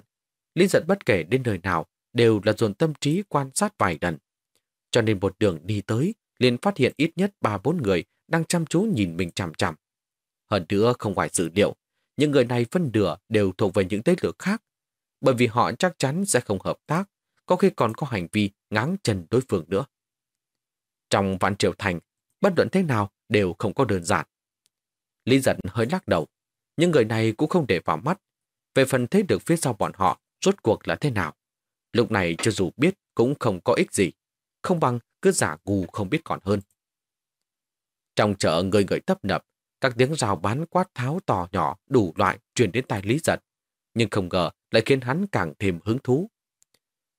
Lý giận bất kể đến nơi nào đều là dồn tâm trí quan sát vài lần. Cho nên một đường đi tới, liền phát hiện ít nhất ba bốn người đang chăm chú nhìn mình chằm chằm. Hơn nữa không ngoài dự liệu, những người này phân nửa đều thuộc về những thế lực khác, bởi vì họ chắc chắn sẽ không hợp tác, có khi còn có hành vi ngáng chân đối phương nữa. Trong vạn triều thành, bất luận thế nào đều không có đơn giản. Lý giận hơi lắc đầu, những người này cũng không để vào mắt. Về phần thế được phía sau bọn họ, rốt cuộc là thế nào? Lúc này cho dù biết cũng không có ích gì, không bằng cứ giả ngu không biết còn hơn. Trong chợ người người tấp nập, các tiếng rào bán quát tháo to nhỏ đủ loại truyền đến tai Lý giật, nhưng không ngờ lại khiến hắn càng thêm hứng thú.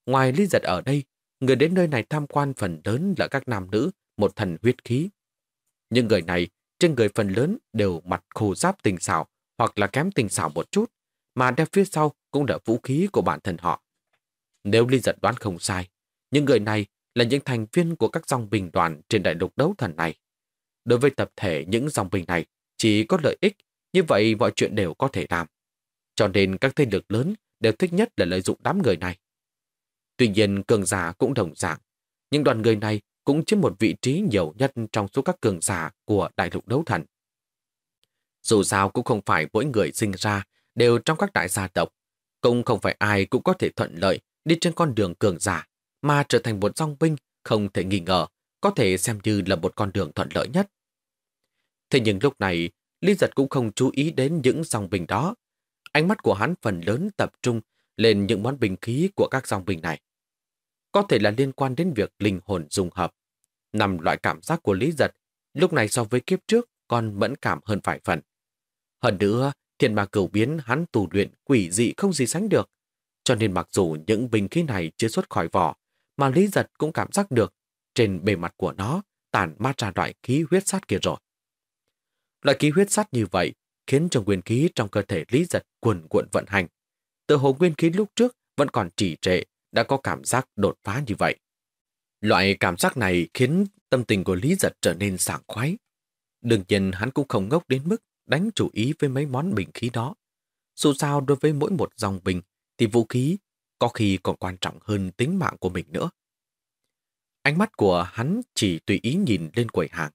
Ngoài Lý Giật ở đây, người đến nơi này tham quan phần lớn là các nam nữ, một thần huyết khí. Nhưng người này, trên người phần lớn đều mặt khô giáp tình xảo hoặc là kém tình xảo một chút, mà đeo phía sau cũng là vũ khí của bản thân họ. Nếu Lý Giật đoán không sai, những người này là những thành viên của các dòng bình đoàn trên đại lục đấu thần này. Đối với tập thể những dòng binh này, chỉ có lợi ích, như vậy mọi chuyện đều có thể làm. Cho nên các thế lực lớn đều thích nhất là lợi dụng đám người này. Tuy nhiên cường giả cũng đồng dạng, nhưng đoàn người này cũng chiếm một vị trí nhiều nhất trong số các cường giả của đại lục đấu thần. Dù sao cũng không phải mỗi người sinh ra đều trong các đại gia tộc, cũng không phải ai cũng có thể thuận lợi đi trên con đường cường giả, mà trở thành một dòng binh không thể nghi ngờ, có thể xem như là một con đường thuận lợi nhất. Thế nhưng lúc này, Lý Giật cũng không chú ý đến những dòng bình đó. Ánh mắt của hắn phần lớn tập trung lên những món bình khí của các dòng bình này. Có thể là liên quan đến việc linh hồn dùng hợp. Nằm loại cảm giác của Lý Giật, lúc này so với kiếp trước còn mẫn cảm hơn vài phần. Hơn nữa, thiên ma cửu biến hắn tù luyện quỷ dị không gì sánh được. Cho nên mặc dù những bình khí này chưa xuất khỏi vỏ, mà Lý Giật cũng cảm giác được trên bề mặt của nó tản mát ra loại khí huyết sát kia rồi. Loại khí huyết sát như vậy khiến cho nguyên khí trong cơ thể Lý Giật cuồn cuộn vận hành. Từ hồ nguyên khí lúc trước vẫn còn trì trệ, đã có cảm giác đột phá như vậy. Loại cảm giác này khiến tâm tình của Lý Giật trở nên sảng khoái. Đương nhiên hắn cũng không ngốc đến mức đánh chủ ý với mấy món bình khí đó. Dù sao đối với mỗi một dòng bình thì vũ khí có khi còn quan trọng hơn tính mạng của mình nữa. Ánh mắt của hắn chỉ tùy ý nhìn lên quầy hàng.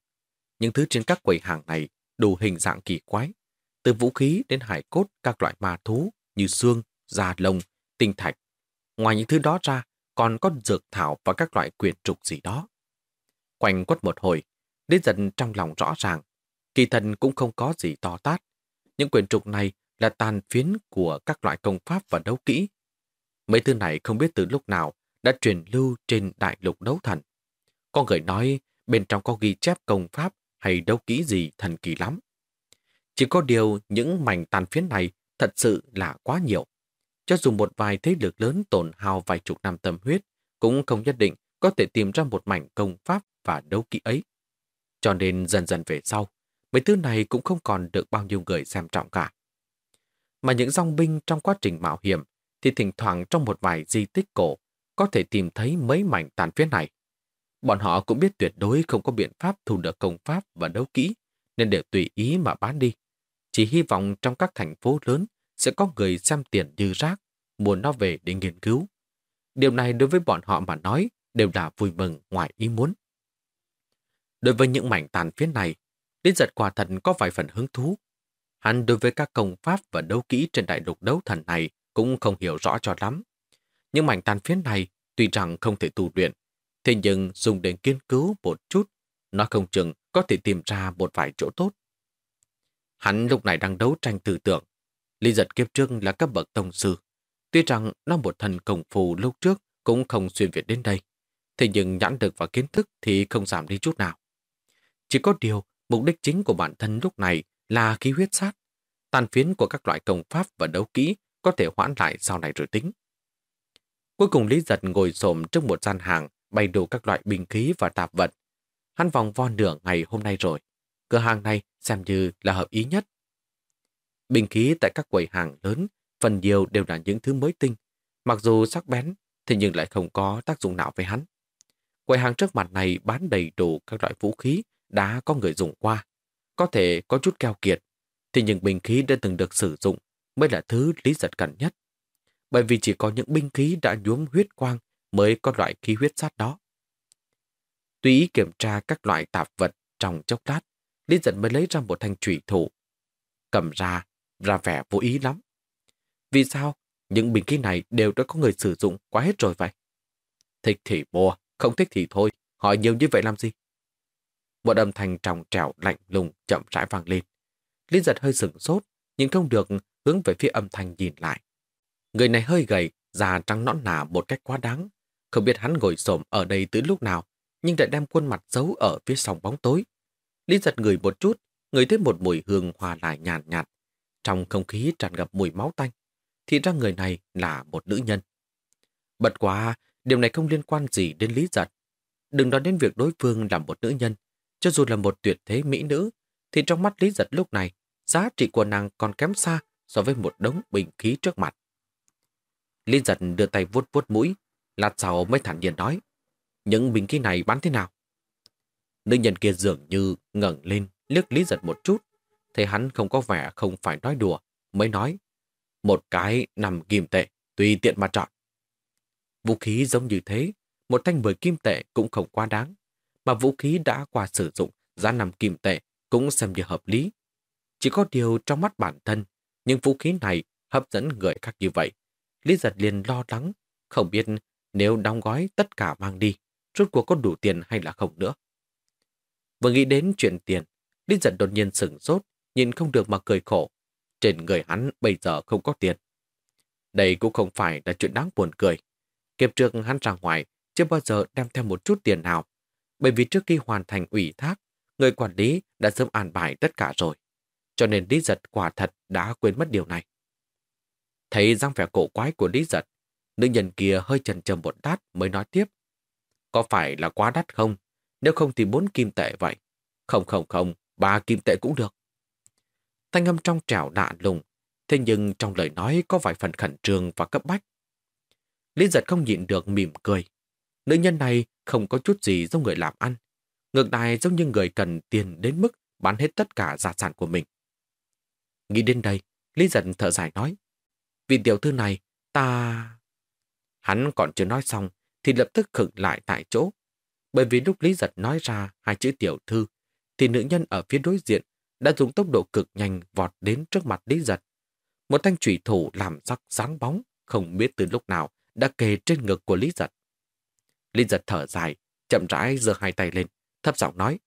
Những thứ trên các quầy hàng này đủ hình dạng kỳ quái, từ vũ khí đến hải cốt các loại ma thú như xương, da lông, tinh thạch. Ngoài những thứ đó ra, còn có dược thảo và các loại quyền trục gì đó. Quanh quất một hồi, đến dần trong lòng rõ ràng, kỳ thần cũng không có gì to tát. Những quyền trục này là tàn phiến của các loại công pháp và đấu kỹ. Mấy thứ này không biết từ lúc nào đã truyền lưu trên đại lục đấu thần. Có người nói bên trong có ghi chép công pháp hay đấu kỹ gì thần kỳ lắm. Chỉ có điều những mảnh tàn phiến này thật sự là quá nhiều. Cho dù một vài thế lực lớn tổn hào vài chục năm tâm huyết, cũng không nhất định có thể tìm ra một mảnh công pháp và đấu kỹ ấy. Cho nên dần dần về sau, mấy thứ này cũng không còn được bao nhiêu người xem trọng cả. Mà những dòng binh trong quá trình mạo hiểm thì thỉnh thoảng trong một vài di tích cổ có thể tìm thấy mấy mảnh tàn phiến này. Bọn họ cũng biết tuyệt đối không có biện pháp thu được công pháp và đấu kỹ, nên đều tùy ý mà bán đi. Chỉ hy vọng trong các thành phố lớn sẽ có người xem tiền như rác, mua nó về để nghiên cứu. Điều này đối với bọn họ mà nói đều là vui mừng ngoài ý muốn. Đối với những mảnh tàn phiến này, Lý giật quả thật có vài phần hứng thú. Hắn đối với các công pháp và đấu kỹ trên đại lục đấu thần này cũng không hiểu rõ cho lắm. Những mảnh tàn phiến này tuy rằng không thể tu luyện, thế nhưng dùng để nghiên cứu một chút, nó không chừng có thể tìm ra một vài chỗ tốt. Hắn lúc này đang đấu tranh tư tưởng. Lý giật kiếp trước là cấp bậc tông sư. Tuy rằng nó một thần công phù lúc trước cũng không xuyên việt đến đây. Thế nhưng nhãn lực và kiến thức thì không giảm đi chút nào. Chỉ có điều, mục đích chính của bản thân lúc này là khí huyết sát. Tàn phiến của các loại công pháp và đấu kỹ có thể hoãn lại sau này rồi tính. Cuối cùng Lý Giật ngồi xổm trước một gian hàng bày đủ các loại bình khí và tạp vật. Hắn vòng vo nửa ngày hôm nay rồi. Cửa hàng này xem như là hợp ý nhất. Bình khí tại các quầy hàng lớn phần nhiều đều là những thứ mới tinh. Mặc dù sắc bén, thì nhưng lại không có tác dụng nào với hắn. Quầy hàng trước mặt này bán đầy đủ các loại vũ khí đã có người dùng qua. Có thể có chút keo kiệt, thì những bình khí đã từng được sử dụng mới là thứ lý giật cần nhất. Bởi vì chỉ có những binh khí đã nhuốm huyết quang mới có loại khí huyết sát đó. Tùy ý kiểm tra các loại tạp vật trong chốc lát, Lý Dân mới lấy ra một thanh trụy thủ. Cầm ra, ra vẻ vô ý lắm. Vì sao? Những bình khí này đều đã có người sử dụng quá hết rồi vậy. Thích thì mua, không thích thì thôi, hỏi nhiều như vậy làm gì? Một âm thanh trong trẻo lạnh lùng chậm rãi vang lên. Lý giật hơi sửng sốt, nhưng không được hướng về phía âm thanh nhìn lại. Người này hơi gầy, da trắng nõn nà một cách quá đáng. Không biết hắn ngồi xổm ở đây từ lúc nào, nhưng lại đem khuôn mặt giấu ở phía sau bóng tối. Lý giật người một chút, người thấy một mùi hương hòa lại nhàn nhạt, nhạt. Trong không khí tràn ngập mùi máu tanh, thì ra người này là một nữ nhân. Bật quá, điều này không liên quan gì đến Lý Giật. Đừng nói đến việc đối phương là một nữ nhân, cho dù là một tuyệt thế mỹ nữ, thì trong mắt Lý Giật lúc này, giá trị của nàng còn kém xa so với một đống bình khí trước mặt. Lý Giật đưa tay vuốt vuốt mũi, lát sau mới thản nhiên nói, những bình khí này bán thế nào? Nữ nhân kia dường như ngẩng lên, liếc Lý Giật một chút, thấy hắn không có vẻ không phải nói đùa, mới nói, một cái nằm kim tệ, tùy tiện mà chọn. Vũ khí giống như thế, một thanh mười kim tệ cũng không quá đáng, mà vũ khí đã qua sử dụng giá nằm kim tệ cũng xem như hợp lý. Chỉ có điều trong mắt bản thân, những vũ khí này hấp dẫn người khác như vậy. Lý giật liền lo lắng, không biết nếu đóng gói tất cả mang đi, rốt cuộc có đủ tiền hay là không nữa. Vừa nghĩ đến chuyện tiền, Lý giật đột nhiên sửng sốt, nhìn không được mà cười khổ. Trên người hắn bây giờ không có tiền. Đây cũng không phải là chuyện đáng buồn cười. Kiếp trước hắn ra ngoài, chưa bao giờ đem theo một chút tiền nào. Bởi vì trước khi hoàn thành ủy thác, người quản lý đã sớm an bài tất cả rồi. Cho nên Lý Giật quả thật đã quên mất điều này. Thấy răng vẻ cổ quái của Lý Giật, nữ nhân kia hơi chần chừ một đát mới nói tiếp. Có phải là quá đắt không? Nếu không thì bốn kim tệ vậy. Không không không, ba kim tệ cũng được. Thanh âm trong trẻo lạ lùng, thế nhưng trong lời nói có vài phần khẩn trương và cấp bách. Lý giật không nhịn được mỉm cười. Nữ nhân này không có chút gì giống người làm ăn. Ngược lại giống như người cần tiền đến mức bán hết tất cả gia sản của mình. Nghĩ đến đây, Lý giật thở dài nói. Vì tiểu thư này, ta... Hắn còn chưa nói xong, thì lập tức khựng lại tại chỗ. Bởi vì lúc Lý giật nói ra hai chữ tiểu thư, thì nữ nhân ở phía đối diện đã dùng tốc độ cực nhanh vọt đến trước mặt Lý giật. Một thanh trụy thủ làm sắc sáng bóng, không biết từ lúc nào đã kề trên ngực của Lý giật. Lý giật thở dài, chậm rãi giơ hai tay lên, thấp giọng nói.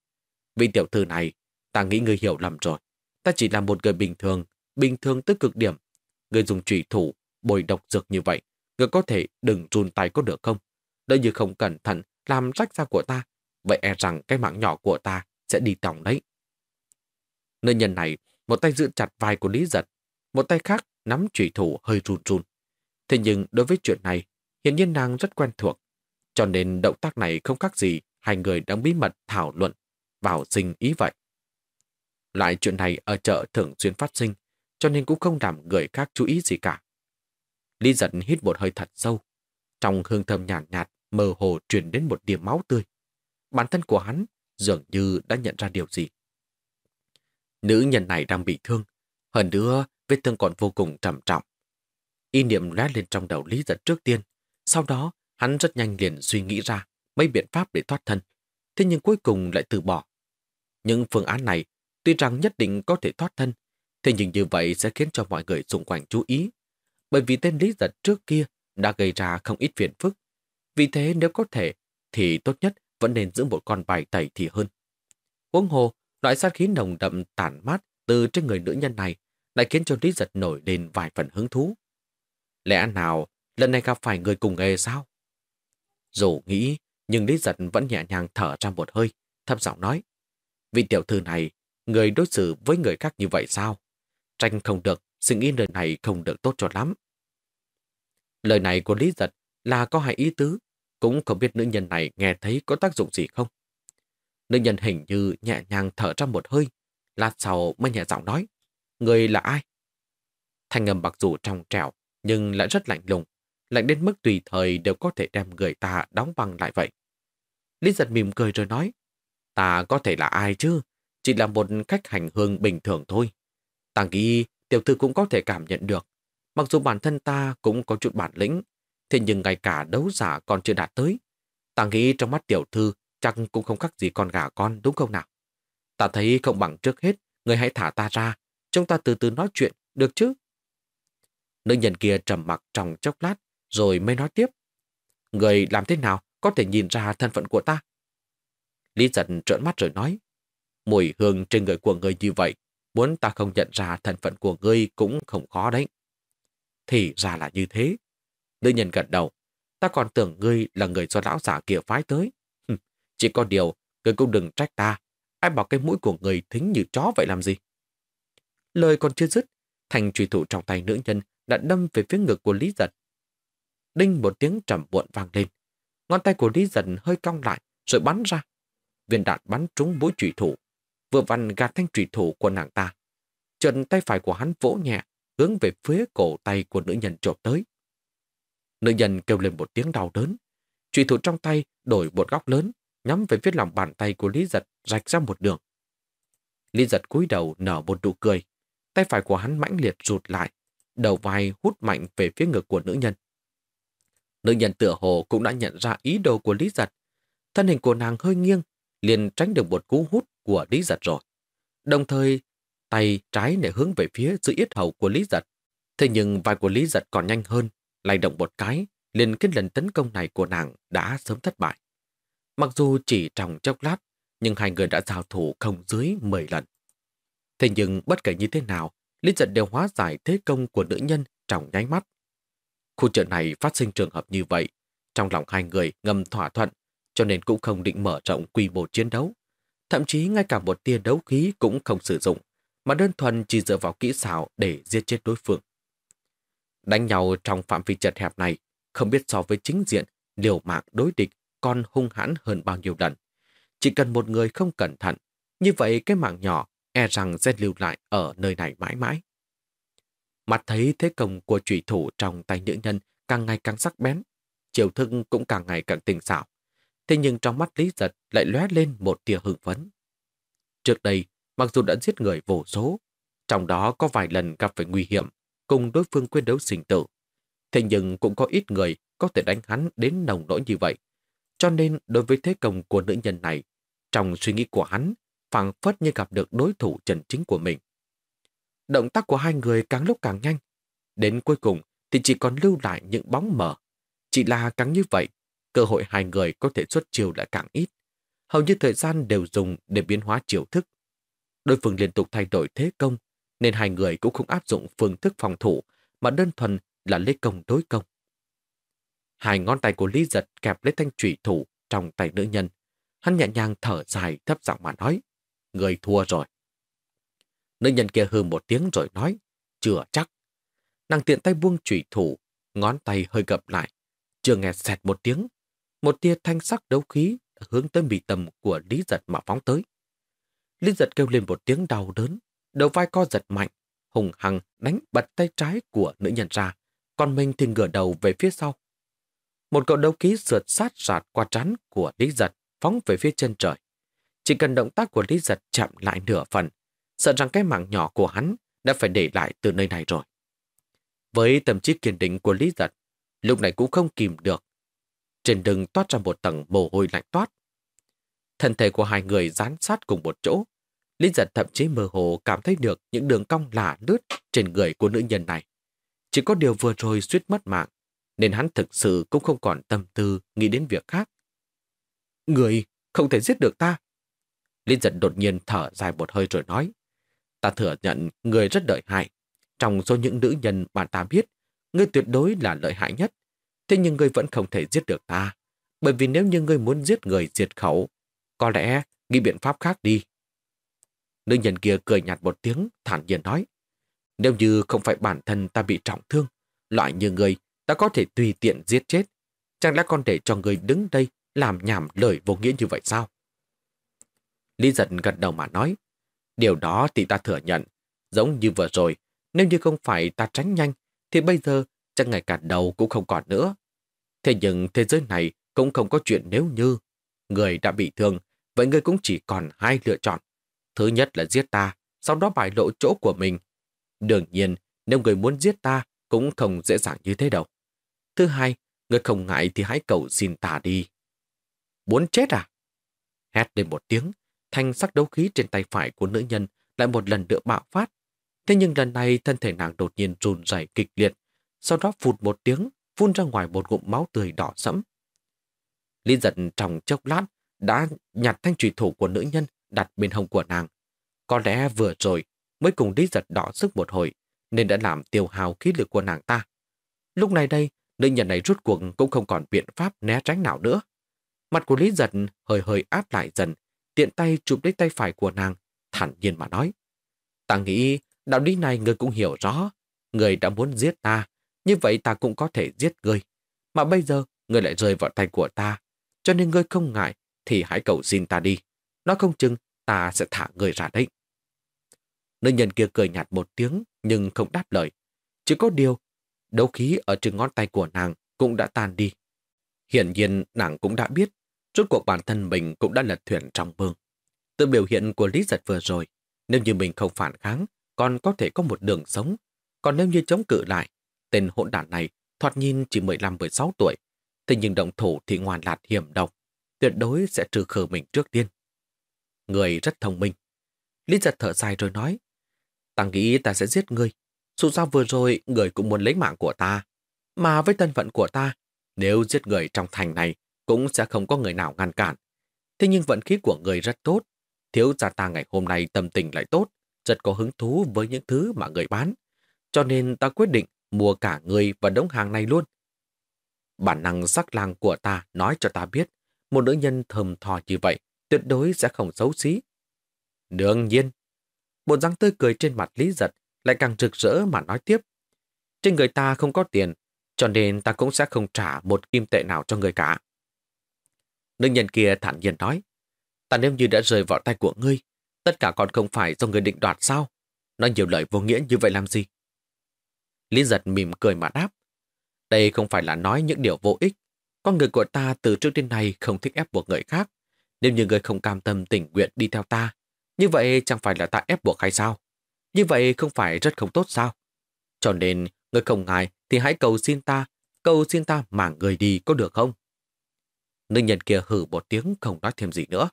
Vị tiểu thư này, ta nghĩ người hiểu lầm rồi. Ta chỉ là một người bình thường, bình thường tới cực điểm. Người dùng trùy thủ, bồi độc dược như vậy, người có thể đừng run tay có được không? Đợi như không cẩn thận làm rách da của ta, vậy e rằng cái mạng nhỏ của ta sẽ đi tòng đấy. Nơi nhân này, một tay giữ chặt vai của Lý Giật, một tay khác nắm trùy thủ hơi run run. Thế nhưng đối với chuyện này, hiện nhiên nàng rất quen thuộc, cho nên động tác này không khác gì hai người đang bí mật thảo luận, vào sinh ý vậy. Lại chuyện này ở chợ thường xuyên phát sinh, cho nên cũng không làm người khác chú ý gì cả. Lý giật hít một hơi thật sâu. Trong hương thơm nhàn nhạt, nhạt, mơ hồ truyền đến một điểm máu tươi. Bản thân của hắn dường như đã nhận ra điều gì. Nữ nhân này đang bị thương, hơn nữa vết thương còn vô cùng trầm trọng. Y niệm lóe lên trong đầu Lý giật trước tiên, sau đó hắn rất nhanh liền suy nghĩ ra mấy biện pháp để thoát thân, thế nhưng cuối cùng lại từ bỏ. Những phương án này tuy rằng nhất định có thể thoát thân, thế nhưng như vậy sẽ khiến cho mọi người xung quanh chú ý, bởi vì tên Lý giật trước kia đã gây ra không ít phiền phức. Vì thế nếu có thể, thì tốt nhất vẫn nên giữ một con bài tẩy thì hơn. Huống hồ, loại sát khí nồng đậm tản mát từ trên người nữ nhân này lại khiến cho Lý giật nổi lên vài phần hứng thú. Lẽ nào lần này gặp phải người cùng nghề sao? Dù nghĩ, nhưng Lý giật vẫn nhẹ nhàng thở ra một hơi, thấp giọng nói. Vị tiểu thư này, người đối xử với người khác như vậy sao? Tranh không được, sự nghĩ lời này không được tốt cho lắm. Lời này của Lý giật là có hai ý tứ, cũng không biết nữ nhân này nghe thấy có tác dụng gì không. Nữ nhân hình như nhẹ nhàng thở ra một hơi, lát sau mới nhẹ giọng nói, người là ai? Thanh âm mặc dù trong trẻo, nhưng lại rất lạnh lùng, lạnh đến mức tùy thời đều có thể đem người ta đóng băng lại vậy. Lý giật mỉm cười rồi nói, ta có thể là ai chứ, chỉ là một khách hành hương bình thường thôi. Ta nghĩ tiểu thư cũng có thể cảm nhận được, mặc dù bản thân ta cũng có chút bản lĩnh, thế nhưng ngay cả đấu giả còn chưa đạt tới. Ta nghĩ trong mắt tiểu thư chắc cũng không khác gì con gà con đúng không nào? Ta thấy không bằng trước hết, người hãy thả ta ra, chúng ta từ từ nói chuyện, được chứ? Nữ nhân kia trầm mặc trong chốc lát, rồi mới nói tiếp. Người làm thế nào có thể nhìn ra thân phận của ta? Lý giận trợn mắt rồi nói. Mùi hương trên người của người như vậy, muốn ta không nhận ra thân phận của ngươi cũng không khó đấy. Thì ra là như thế. Nữ nhân gật đầu. Ta còn tưởng ngươi là người do lão giả kia phái tới. Chỉ có điều, ngươi cũng đừng trách ta. Ai bảo cái mũi của người thính như chó vậy làm gì? Lời còn chưa dứt, thành truy thủ trong tay nữ nhân đã đâm về phía ngực của Lý Giật. đinh một tiếng trầm muộn vang lên. Ngón tay của Lý giật hơi cong lại, rồi bắn ra. Viên đạn bắn trúng mũi truy thủ, vừa vặn gạt thanh trùy thủ của nàng ta. Chân tay phải của hắn vỗ nhẹ, hướng về phía cổ tay của nữ nhân trộm tới. Nữ nhân kêu lên một tiếng đau đớn. Trùy thủ trong tay đổi một góc lớn, nhắm về phía lòng bàn tay của Lý Giật rạch ra một đường. Lý Giật cúi đầu nở một nụ cười. Tay phải của hắn mãnh liệt rụt lại, đầu vai hút mạnh về phía ngực của nữ nhân. Nữ nhân tựa hồ cũng đã nhận ra ý đồ của Lý Giật. Thân hình của nàng hơi nghiêng, liền tránh được một cú hút của Lý Giật rồi. Đồng thời, tay trái để hướng về phía giữa yết hầu của Lý Giật. Thế nhưng vai của Lý Giật còn nhanh hơn, lay động một cái, liền kết lần tấn công này của nàng đã sớm thất bại. Mặc dù chỉ trong chốc lát, nhưng hai người đã giao thủ không dưới 10 lần. Thế nhưng bất kể như thế nào, Lý Giật đều hóa giải thế công của nữ nhân trong nháy mắt. Khu chợ này phát sinh trường hợp như vậy, trong lòng hai người ngầm thỏa thuận, cho nên cũng không định mở rộng quy mô chiến đấu. Thậm chí ngay cả một tia đấu khí cũng không sử dụng, mà đơn thuần chỉ dựa vào kỹ xảo để giết chết đối phương. Đánh nhau trong phạm vi chật hẹp này, không biết so với chính diện, liều mạng đối địch còn hung hãn hơn bao nhiêu lần. Chỉ cần một người không cẩn thận, như vậy cái mạng nhỏ e rằng sẽ lưu lại ở nơi này mãi mãi. Mặt thấy thế công của trùy thủ trong tay nữ nhân càng ngày càng sắc bén, chiều thức cũng càng ngày càng tình xảo. Thế nhưng trong mắt Lý Giật lại lóe lên một tia hưng phấn. Trước đây, mặc dù đã giết người vô số, trong đó có vài lần gặp phải nguy hiểm, cùng đối phương quyết đấu sinh tử. Thế nhưng cũng có ít người có thể đánh hắn đến nồng nỗi như vậy. Cho nên đối với thế công của nữ nhân này, trong suy nghĩ của hắn, phảng phất như gặp được đối thủ chân chính của mình. Động tác của hai người càng lúc càng nhanh. Đến cuối cùng thì chỉ còn lưu lại những bóng mờ. Chỉ là càng như vậy, cơ hội hai người có thể xuất chiều lại càng ít. Hầu như thời gian đều dùng để biến hóa chiều thức. Đối phương liên tục thay đổi thế công, nên hai người cũng không áp dụng phương thức phòng thủ, mà đơn thuần là lấy công đối công. Hai ngón tay của Lý Giật kẹp lấy thanh trụy thủ trong tay nữ nhân. Hắn nhẹ nhàng thở dài thấp giọng mà nói. Người thua rồi. Nữ nhân kia hư một tiếng rồi nói. Chưa chắc. Nàng tiện tay buông trụy thủ, ngón tay hơi gập lại. Chưa nghe xẹt một tiếng. Một tia thanh sắc đấu khí hướng tới mì tầm của Lý Giật mà phóng tới. Lý Giật kêu lên một tiếng đau đớn, đầu vai co giật mạnh, hùng hằng đánh bật tay trái của nữ nhân ra, còn mình thì ngửa đầu về phía sau. Một cậu đấu khí sượt sát sạt qua trán của Lý Giật phóng về phía chân trời. Chỉ cần động tác của Lý Giật chậm lại nửa phần, sợ rằng cái mạng nhỏ của hắn đã phải để lại từ nơi này rồi. Với tâm trí kiên định của Lý Giật, lúc này cũng không kìm được. Trên đường toát ra một tầng mồ hôi lạnh toát. Thân thể của hai người dán sát cùng một chỗ. Lý Giật thậm chí mơ hồ cảm thấy được những đường cong lạ lướt trên người của nữ nhân này. Chỉ có điều vừa rồi suýt mất mạng, nên hắn thực sự cũng không còn tâm tư nghĩ đến việc khác. Người không thể giết được ta. Linh giật đột nhiên thở dài một hơi rồi nói. Ta thừa nhận người rất lợi hại. Trong số những nữ nhân mà ta biết, ngươi tuyệt đối là lợi hại nhất. Thế nhưng ngươi vẫn không thể giết được ta. Bởi vì nếu như ngươi muốn giết người diệt khẩu, có lẽ nghĩ biện pháp khác đi. Nữ nhân kia cười nhạt một tiếng, thản nhiên nói. Nếu như không phải bản thân ta bị trọng thương, loại như người ta có thể tùy tiện giết chết. Chẳng lẽ con để cho người đứng đây làm nhảm lời vô nghĩa như vậy sao? Lý giật gật đầu mà nói, điều đó thì ta thừa nhận, giống như vừa rồi, nếu như không phải ta tránh nhanh, thì bây giờ chắc ngày cả đầu cũng không còn nữa. Thế nhưng thế giới này cũng không có chuyện nếu như người đã bị thương, vậy người cũng chỉ còn hai lựa chọn. Thứ nhất là giết ta, sau đó bại lộ chỗ của mình. Đương nhiên, nếu người muốn giết ta, cũng không dễ dàng như thế đâu. Thứ hai, người không ngại thì hãy cầu xin ta đi. Muốn chết à? Hét lên một tiếng, thanh sắc đấu khí trên tay phải của nữ nhân lại một lần nữa bạo phát. Thế nhưng lần này thân thể nàng đột nhiên run rẩy kịch liệt, sau đó phụt một tiếng, phun ra ngoài một ngụm máu tươi đỏ sẫm. Lý giật trong chốc lát đã nhặt thanh trùy thủ của nữ nhân đặt bên hông của nàng. Có lẽ vừa rồi mới cùng Lý giật đỏ sức một hồi, nên đã làm tiêu hào khí lực của nàng ta. Lúc này đây, nữ nhân này rút cuộc cũng không còn biện pháp né tránh nào nữa. Mặt của Lý Giật hơi hơi áp lại dần, tiện tay chụp lấy tay phải của nàng, thản nhiên mà nói. Ta nghĩ đạo lý này người cũng hiểu rõ. Người đã muốn giết ta, như vậy ta cũng có thể giết ngươi Mà bây giờ, ngươi lại rơi vào tay của ta. Cho nên ngươi không ngại, thì hãy cầu xin ta đi. Nói không chừng, ta sẽ thả ngươi ra đấy. Nữ nhân kia cười nhạt một tiếng, nhưng không đáp lời. Chỉ có điều, đấu khí ở trên ngón tay của nàng cũng đã tan đi. Hiển nhiên, nàng cũng đã biết, rốt cuộc bản thân mình cũng đã lật thuyền trong mương. Từ biểu hiện của Lý Giật vừa rồi, nếu như mình không phản kháng, còn có thể có một đường sống. Còn nếu như chống cự lại, tên hỗn đản này thoạt nhìn chỉ 15-16 tuổi, thế nhưng động thủ thì ngoan lạt hiểm độc, tuyệt đối sẽ trừ khử mình trước tiên. Người rất thông minh. Lý giật thở dài rồi nói, ta nghĩ ta sẽ giết ngươi. Dù sao vừa rồi, người cũng muốn lấy mạng của ta. Mà với thân phận của ta, nếu giết người trong thành này, cũng sẽ không có người nào ngăn cản. Thế nhưng vận khí của người rất tốt. Thiếu gia ta ngày hôm nay tâm tình lại tốt, rất có hứng thú với những thứ mà người bán. Cho nên ta quyết định mua cả người và đống hàng này luôn. Bản năng sắc lang của ta nói cho ta biết, một nữ nhân thầm thò như vậy tuyệt đối sẽ không xấu xí. Đương nhiên, bộ răng tươi cười trên mặt Lý Giật lại càng rực rỡ mà nói tiếp. Trên người ta không có tiền, cho nên ta cũng sẽ không trả một kim tệ nào cho người cả. Nữ nhân kia thản nhiên nói, ta nếu như đã rời vào tay của ngươi, tất cả còn không phải do người định đoạt sao? Nói nhiều lời vô nghĩa như vậy làm gì? Lý giật mỉm cười mà đáp. Đây không phải là nói những điều vô ích. Con người của ta từ trước đến nay không thích ép buộc người khác. Nếu như người không cam tâm tình nguyện đi theo ta, như vậy chẳng phải là ta ép buộc hay sao? Như vậy không phải rất không tốt sao? Cho nên, người không ngại thì hãy cầu xin ta, cầu xin ta mảng người đi có được không? Nữ nhân kia hử một tiếng không nói thêm gì nữa.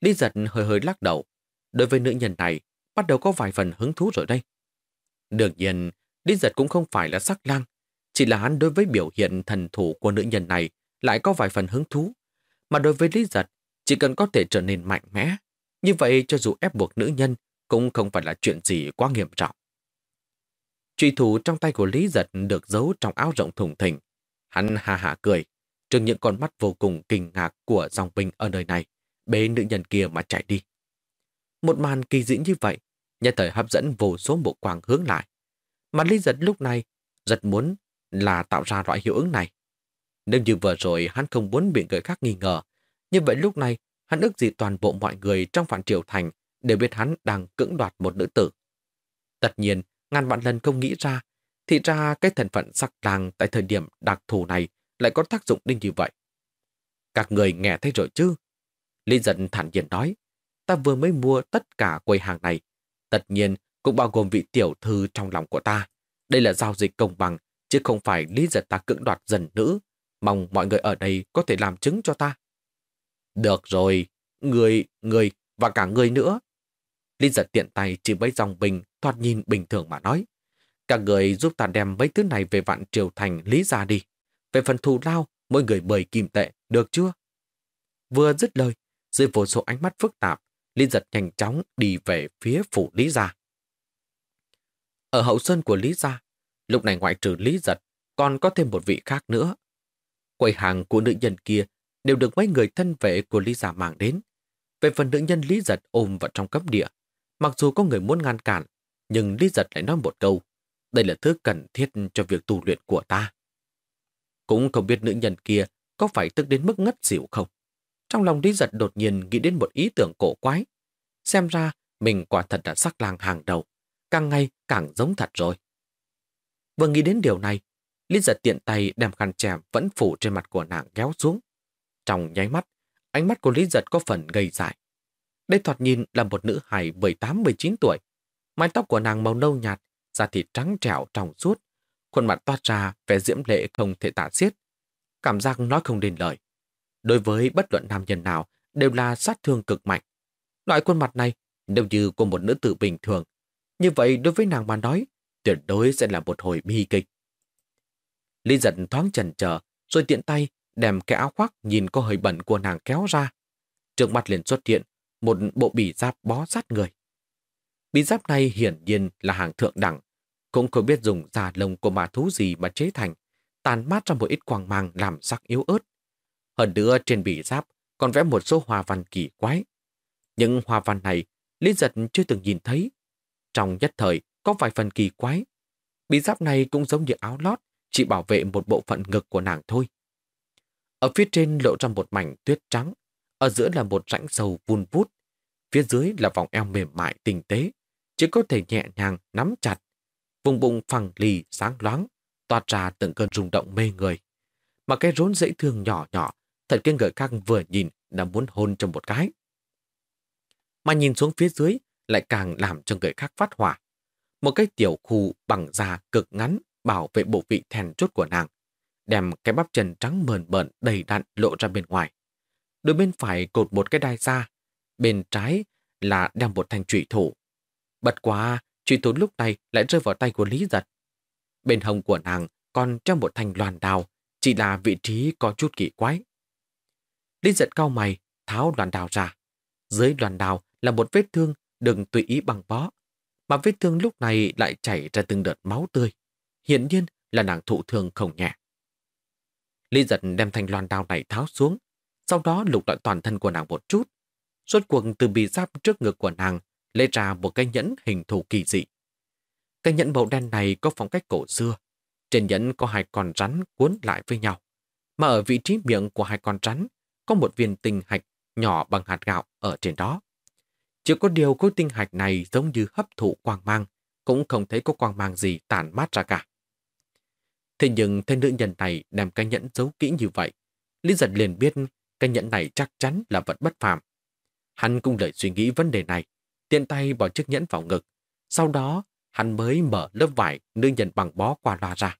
Lý giật hơi hơi lắc đầu. Đối với nữ nhân này, bắt đầu có vài phần hứng thú rồi đây. Đương nhiên, Lý giật cũng không phải là sắc lang, chỉ là hắn đối với biểu hiện thần thủ của nữ nhân này lại có vài phần hứng thú. Mà đối với Lý giật, chỉ cần có thể trở nên mạnh mẽ, như vậy cho dù ép buộc nữ nhân cũng không phải là chuyện gì quá nghiêm trọng. Truy thủ trong tay của Lý Giật được giấu trong áo rộng thùng thình. Hắn hà hà cười, trừng những con mắt vô cùng kinh ngạc của dòng binh ở nơi này, bế nữ nhân kia mà chạy đi. Một màn kỳ dĩ như vậy, nhà thời hấp dẫn vô số bộ quang hướng lại. Mà Lý Giật lúc này rất muốn là tạo ra loại hiệu ứng này. Nếu như vừa rồi hắn không muốn bị người khác nghi ngờ, như vậy lúc này hắn ước gì toàn bộ mọi người trong phản triều thành đều biết hắn đang cưỡng đoạt một nữ tử. Tất nhiên, ngàn vạn lần không nghĩ ra, thì ra cái thân phận sắc lang tại thời điểm đặc thù này lại có tác dụng đến như vậy. Các người nghe thấy rồi chứ? Lý giận thản nhiên nói, ta vừa mới mua tất cả quầy hàng này. Tất nhiên, cũng bao gồm vị tiểu thư trong lòng của ta. Đây là giao dịch công bằng, chứ không phải lý giật ta cưỡng đoạt dần nữ. Mong mọi người ở đây có thể làm chứng cho ta. Được rồi, người, người và cả người nữa. Lý giật tiện tay chỉ mấy dòng bình, thoạt nhìn bình thường mà nói. Cả người giúp ta đem mấy thứ này về vạn triều thành lý ra đi. Về phần thù lao, mỗi người mời kim tệ, được chưa? Vừa dứt lời, dưới vô số ánh mắt phức tạp, Lý giật nhanh chóng đi về phía phủ Lý Gia. Ở hậu sơn của Lý Gia, lúc này ngoại trừ Lý giật, còn có thêm một vị khác nữa. Quầy hàng của nữ nhân kia đều được mấy người thân vệ của Lý Gia mang đến. Về phần nữ nhân Lý giật ôm vào trong cấp địa, mặc dù có người muốn ngăn cản, nhưng Lý giật lại nói một câu, đây là thứ cần thiết cho việc tu luyện của ta. Cũng không biết nữ nhân kia có phải tức đến mức ngất xỉu không. Trong lòng Lý giật đột nhiên nghĩ đến một ý tưởng cổ quái. Xem ra mình quả thật là sắc lang hàng đầu, càng ngày càng giống thật rồi. Vừa nghĩ đến điều này, Lý giật tiện tay đem khăn chèm vẫn phủ trên mặt của nàng kéo xuống. Trong nháy mắt, ánh mắt của Lý giật có phần gầy dại. Đây thoạt nhìn là một nữ hài 18-19 tuổi. Mái tóc của nàng màu nâu nhạt, da thịt trắng trẻo trong suốt. Khuôn mặt toát ra vẻ diễm lệ không thể tả xiết. Cảm giác nói không đến lời. Đối với bất luận nam nhân nào đều là sát thương cực mạnh. Loại khuôn mặt này, nếu như của một nữ tử bình thường, như vậy đối với nàng mà nói, tuyệt đối sẽ là một hồi bi kịch. Lý giật thoáng chần chờ, rồi tiện tay đem cái áo khoác nhìn có hơi bẩn của nàng kéo ra. Trước mặt liền xuất hiện một bộ bỉ giáp bó sát người. Bỉ giáp này hiển nhiên là hàng thượng đẳng, cũng không biết dùng da lông của ma thú gì mà chế thành, tàn mát ra một ít quang mang làm sắc yếu ớt. Hơn nữa trên bỉ giáp còn vẽ một số hoa văn kỳ quái. Những hoa văn này Lý giật chưa từng nhìn thấy. Trong nhất thời có vài phần kỳ quái. Bì giáp này cũng giống như áo lót, chỉ bảo vệ một bộ phận ngực của nàng thôi. Ở phía trên lộ ra một mảnh tuyết trắng, ở giữa là một rãnh sâu vun vút, phía dưới là vòng eo mềm mại tinh tế, chỉ có thể nhẹ nhàng nắm chặt. Vùng bụng phẳng lì sáng loáng, toát ra từng cơn rung động mê người. Mà cái rốn dễ thương nhỏ nhỏ, thật khiến người khác vừa nhìn đã muốn hôn trong một cái. Mà nhìn xuống phía dưới lại càng làm cho người khác phát hỏa. Một cái tiểu khu bằng da cực ngắn bảo vệ bộ vị thèn chốt của nàng, đem cái bắp chân trắng mờn mờn đầy đặn lộ ra bên ngoài. Đôi bên phải cột một cái đai da, bên trái là đem một thanh trụy thủ. Bật quá, trụy thủ lúc này lại rơi vào tay của Lý Giật. Bên hông của nàng còn treo một thanh loàn đào, chỉ là vị trí có chút kỳ quái. Lý Giật cao mày, tháo loàn đào ra. Dưới loàn đào là một vết thương đừng tùy ý bằng bó, mà vết thương lúc này lại chảy ra từng đợt máu tươi. Hiện nhiên là nàng thụ thương không nhẹ. Lý giật đem thanh loan đao này tháo xuống, sau đó lục lại toàn thân của nàng một chút. Suốt cuộc từ bì giáp trước ngực của nàng lấy ra một cái nhẫn hình thù kỳ dị. Cái nhẫn màu đen này có phong cách cổ xưa. Trên nhẫn có hai con rắn cuốn lại với nhau. Mà ở vị trí miệng của hai con rắn có một viên tinh hạch nhỏ bằng hạt gạo ở trên đó. Chỉ có điều khối tinh hạch này giống như hấp thụ quang mang, cũng không thấy có quang mang gì tản mát ra cả. Thế nhưng tên nữ nhân này đem cái nhẫn giấu kỹ như vậy. Lý giật liền biết cái nhẫn này chắc chắn là vật bất phàm. Hắn cũng lời suy nghĩ vấn đề này, tiện tay bỏ chiếc nhẫn vào ngực. Sau đó, hắn mới mở lớp vải nữ nhân bằng bó qua loa ra.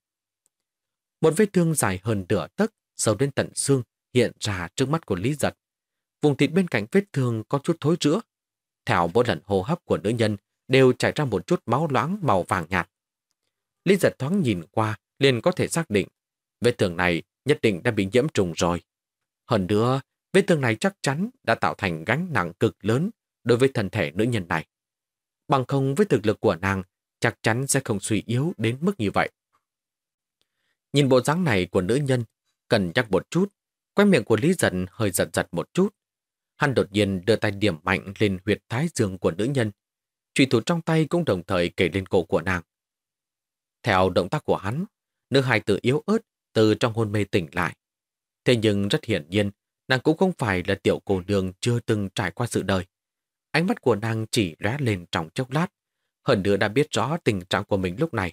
Một vết thương dài hơn nửa tấc, sâu đến tận xương, hiện ra trước mắt của Lý giật. Vùng thịt bên cạnh vết thương có chút thối rữa. Theo mỗi lần hô hấp của nữ nhân, đều chảy ra một chút máu loãng màu vàng nhạt. Lý giật thoáng nhìn qua, liền có thể xác định vết thương này nhất định đã bị nhiễm trùng rồi. Hơn nữa, vết thương này chắc chắn đã tạo thành gánh nặng cực lớn đối với thân thể nữ nhân này. Bằng không với thực lực của nàng, chắc chắn sẽ không suy yếu đến mức như vậy. Nhìn bộ dáng này của nữ nhân, cần nhắc một chút, quay miệng của Lý Dận hơi giật giật một chút. Hắn đột nhiên đưa tay điểm mạnh lên huyệt thái dương của nữ nhân. Trùy thủ trong tay cũng đồng thời kể lên cổ của nàng. Theo động tác của hắn, nữ hài tử yếu ớt từ trong hôn mê tỉnh lại. Thế nhưng rất hiển nhiên, nàng cũng không phải là tiểu cô nương chưa từng trải qua sự đời. Ánh mắt của nàng chỉ lóe lên trong chốc lát, hơn nữa đã biết rõ tình trạng của mình lúc này.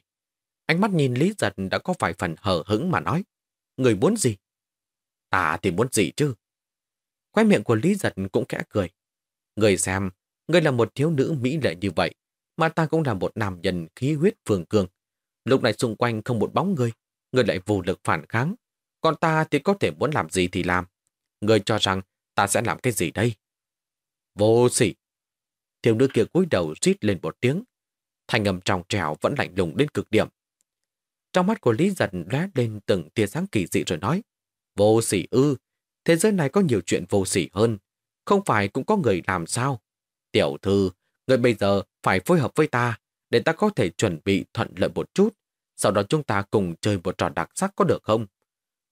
Ánh mắt nhìn Lý Giật đã có vài phần hở hững mà nói. Người muốn gì? Ta thì muốn gì chứ? Quay miệng của Lý Giật cũng khẽ cười. Người xem, người là một thiếu nữ mỹ lệ như vậy, mà ta cũng là một nam nhân khí huyết phường cường. Lúc này xung quanh không một bóng người, người lại vô lực phản kháng. Còn ta thì có thể muốn làm gì thì làm. Người cho rằng ta sẽ làm cái gì đây? Vô sỉ! Thiếu nữ kia cúi đầu rít lên một tiếng. Thành âm trong trèo vẫn lạnh lùng đến cực điểm. Trong mắt của Lý Giật lóe lên từng tia sáng kỳ dị rồi nói. Vô sỉ ư, thế giới này có nhiều chuyện vô sỉ hơn. Không phải cũng có người làm sao? Tiểu thư, người bây giờ phải phối hợp với ta, để ta có thể chuẩn bị thuận lợi một chút. Sau đó chúng ta cùng chơi một trò đặc sắc có được không?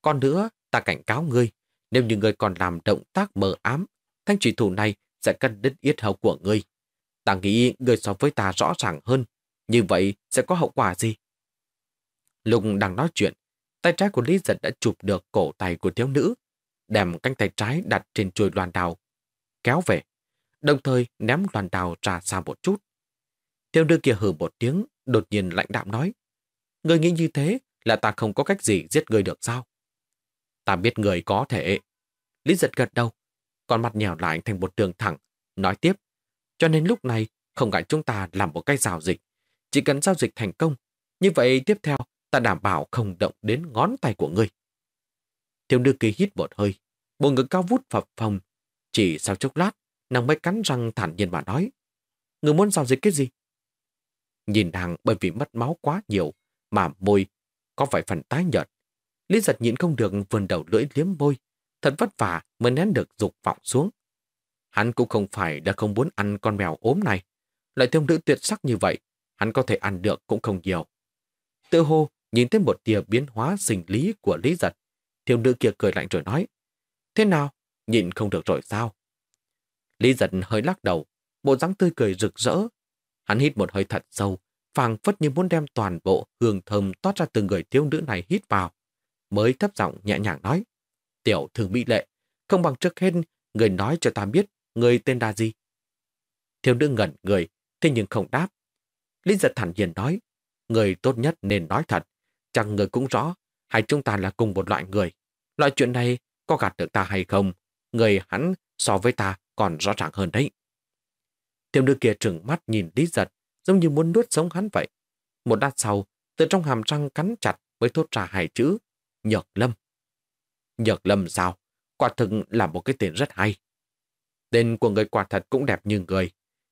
Còn nữa, ta cảnh cáo ngươi, nếu như ngươi còn làm động tác mờ ám, thanh trùy thủ này sẽ cân đứt yết hầu của ngươi. Ta nghĩ ngươi so với ta rõ ràng hơn, như vậy sẽ có hậu quả gì? Lùng đang nói chuyện, tay trái của Lý Giật đã chụp được cổ tay của thiếu nữ, đem cánh tay trái đặt trên chuôi loàn đào, kéo về, đồng thời ném loàn đào ra xa một chút. Tiêu nữ kia hừ một tiếng, đột nhiên lãnh đạm nói. Người nghĩ như thế là ta không có cách gì giết người được sao? Ta biết người có thể. Lý giật gật đầu, còn mặt nhèo lại thành một đường thẳng, nói tiếp. Cho nên lúc này không ngại chúng ta làm một cái giao dịch. Chỉ cần giao dịch thành công, như vậy tiếp theo ta đảm bảo không động đến ngón tay của ngươi. Thiếu nữ kỳ hít một hơi, bộ ngực cao vút phập phòng, Chỉ sau chốc lát, nàng mới cắn răng thản nhiên mà nói. Người muốn giao dịch cái gì? Nhìn nàng bởi vì mất máu quá nhiều mà môi có vài phần tái nhợt. Lý giật nhịn không được vươn đầu lưỡi liếm môi, thật vất vả mới nén được dục vọng xuống. Hắn cũng không phải đã không muốn ăn con mèo ốm này. Loại thiếu nữ tuyệt sắc như vậy, hắn có thể ăn được cũng không nhiều. Tự hồ nhìn thấy một tia biến hóa sinh lý của Lý giật, thiếu nữ kia cười lạnh rồi nói, Thế nào? nhìn không được rồi sao? Lý giật hơi lắc đầu, bộ dáng tươi cười rực rỡ, Hắn hít một hơi thật sâu, phàng phất như muốn đem toàn bộ hương thơm toát ra từ người thiếu nữ này hít vào, mới thấp giọng nhẹ nhàng nói. Tiểu thường bị lệ, không bằng trước hết người nói cho ta biết người tên là gì. Thiếu nữ ngẩn người, thế nhưng không đáp. Lý giật thản nhiên nói, người tốt nhất nên nói thật, chẳng người cũng rõ, hay chúng ta là cùng một loại người. Loại chuyện này có gạt được ta hay không, người hắn so với ta còn rõ ràng hơn đấy. Thiếu nữ kia trừng mắt nhìn Lý giật, giống như muốn nuốt sống hắn vậy. Một đát sau, từ trong hàm răng cắn chặt mới thốt ra hai chữ, Nhược Lâm. Nhược Lâm sao? Quả thực là một cái tên rất hay. Tên của người quả thật cũng đẹp như người.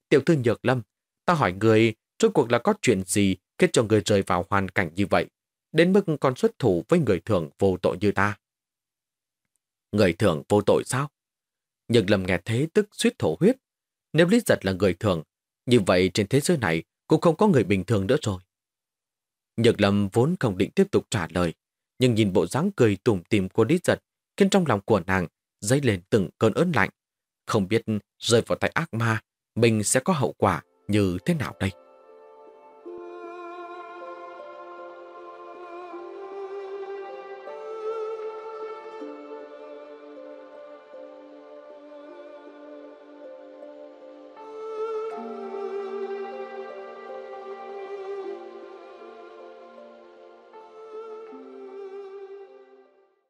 Tiểu thư Nhược Lâm, ta hỏi người, rốt cuộc là có chuyện gì khiến cho người rơi vào hoàn cảnh như vậy, đến mức còn xuất thủ với người thường vô tội như ta. Người thường vô tội sao? Nhược Lâm nghe thế tức suýt thổ huyết. Nếu Lý Giật là người thường, như vậy trên thế giới này cũng không có người bình thường nữa rồi. Nhược Lâm vốn không định tiếp tục trả lời, nhưng nhìn bộ dáng cười tủm tìm của Lý Giật khiến trong lòng của nàng dấy lên từng cơn ớn lạnh. Không biết rơi vào tay ác ma, mình sẽ có hậu quả như thế nào đây?